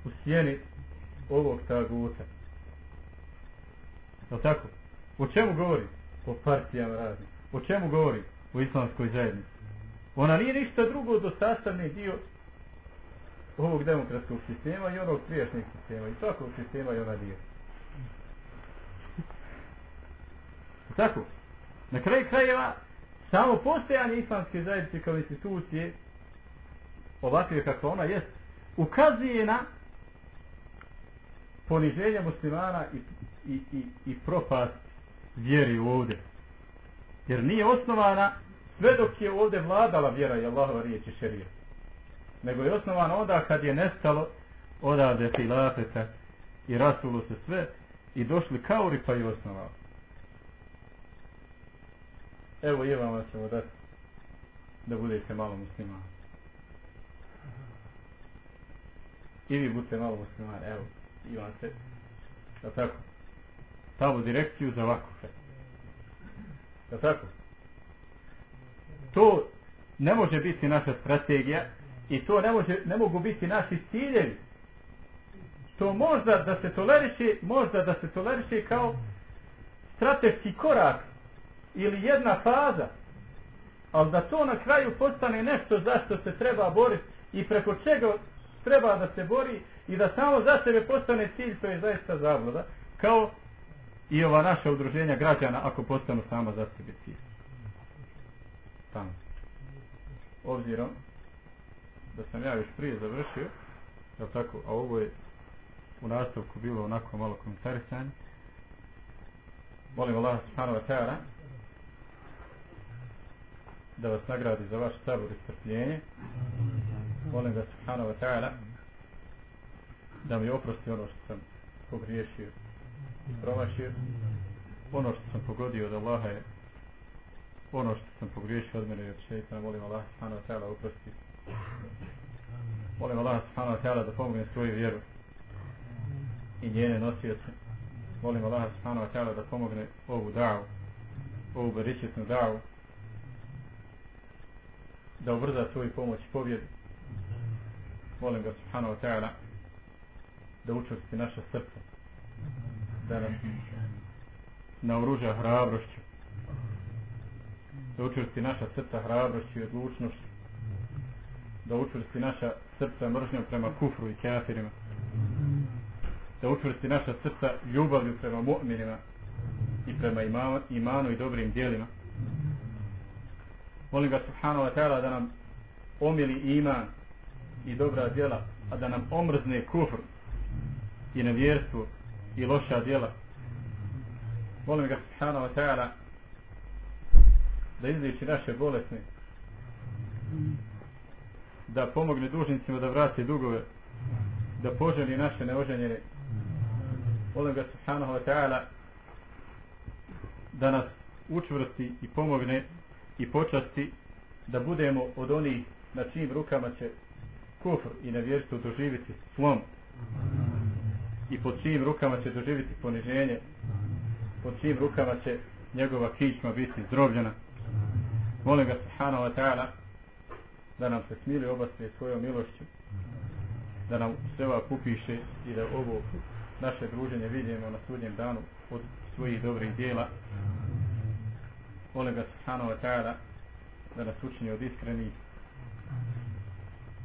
[SPEAKER 1] u sjeni ovog taguta. Je tako? O čemu govorim? O partijama raznim. O čemu govorim? O islamskoj zajednici. Ona nije ništa drugo do sastavni dio ovog demokratskog sistema i onog prijašnjeg sistema. I svakog sistema i ona dio. Tako. Na kraju krajeva, samo postojanje islamske zajednice kao institucije, ovakve kako ona jest, ukazuje na poniženje muslimana i, i, i, i propast vjeri ovdje. Jer nije osnovana sve dok je ovdje vladala vjera i Allahova riječ i šerija. Nego je osnovana onda kad je nestalo odavde filafeta i rasulo se sve i došli kauri pa je osnovao. Evo je vam ćemo dati da budete malo muslimani. I vi budete malo muslimani. Evo, imate. Da tako. Tamo direkciju za vakufe. Da tako? To ne može biti naša strategija i to ne, može, ne mogu biti naši ciljevi. To možda da se toleriše, možda da se toleriše kao strateški korak ili jedna faza, ali da to na kraju postane nešto za što se treba boriti i preko čega treba da se bori i da samo za sebe postane cilj, to je zaista zabluda, kao i ova naša udruženja građana ako postanu sama za sebe cilj. Tamo. Obzirom da sam ja još prije završio, je tako, a ovo je u nastavku bilo onako malo komentarisanje, molim Allah subhanahu wa ta'ala da vas nagradi za vaš sabor i strpljenje. Molim ga subhanahu wa ta'ala da mi oprosti ono što sam pogriješio i promašio. Ono što sam pogodio od Allaha je ono što sam pogriješio od mene i od šeitana. Molim Allah subhanahu wa ta'ala oprosti. Molim Allah subhanahu wa ta'ala da pomogne svoju vjeru i njene nosioce. Molim Allah subhanahu wa ta'ala da pomogne ovu davu, ovu beričetnu davu, da ubrza svoju pomoć i pobjedu. Molim ga subhanahu wa ta'ala da učvrsti naša srca, da nam naoruža hrabrošću, da učvrsti naša srca hrabrošću i odlučnošću, da učvrsti naša srca mržnjom prema kufru i kafirima, da učvrsti naša srca ljubavlju prema mu'minima i prema imanu i dobrim dijelima, molim ga subhanahu wa ta'ala da nam omili iman i dobra djela, a da nam omrzne kufr i nevjerstvo i loša djela. Molim ga subhanahu wa ta'ala da izliči naše bolesne, da pomogne dužnicima da vrati dugove, da poželi naše neoženjene. Molim ga subhanahu wa ta'ala da nas učvrsti i pomogne i počasti da budemo od onih na čijim rukama će kufr i nevjerstvo doživiti slom. I pod čijim rukama će doživiti poniženje. Pod čijim rukama će njegova kičma biti zdrobljena. Molim ga subhanahu wa ta'ala da nam se smili obastre svojom milošću da nam sve ova kupiše i da ovo naše druženje vidimo na sudnjem danu od svojih dobrih dijela molim ga subhanahu wa ta'ala da nas učini od iskrenih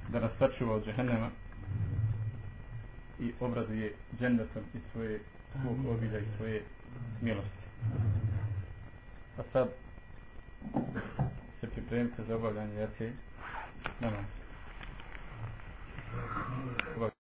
[SPEAKER 1] da nas sačuva od džehennema i obraduje džennetom i svoje svog obilja i svoje milosti. A sad se pripremite za obavljanje jace namaz.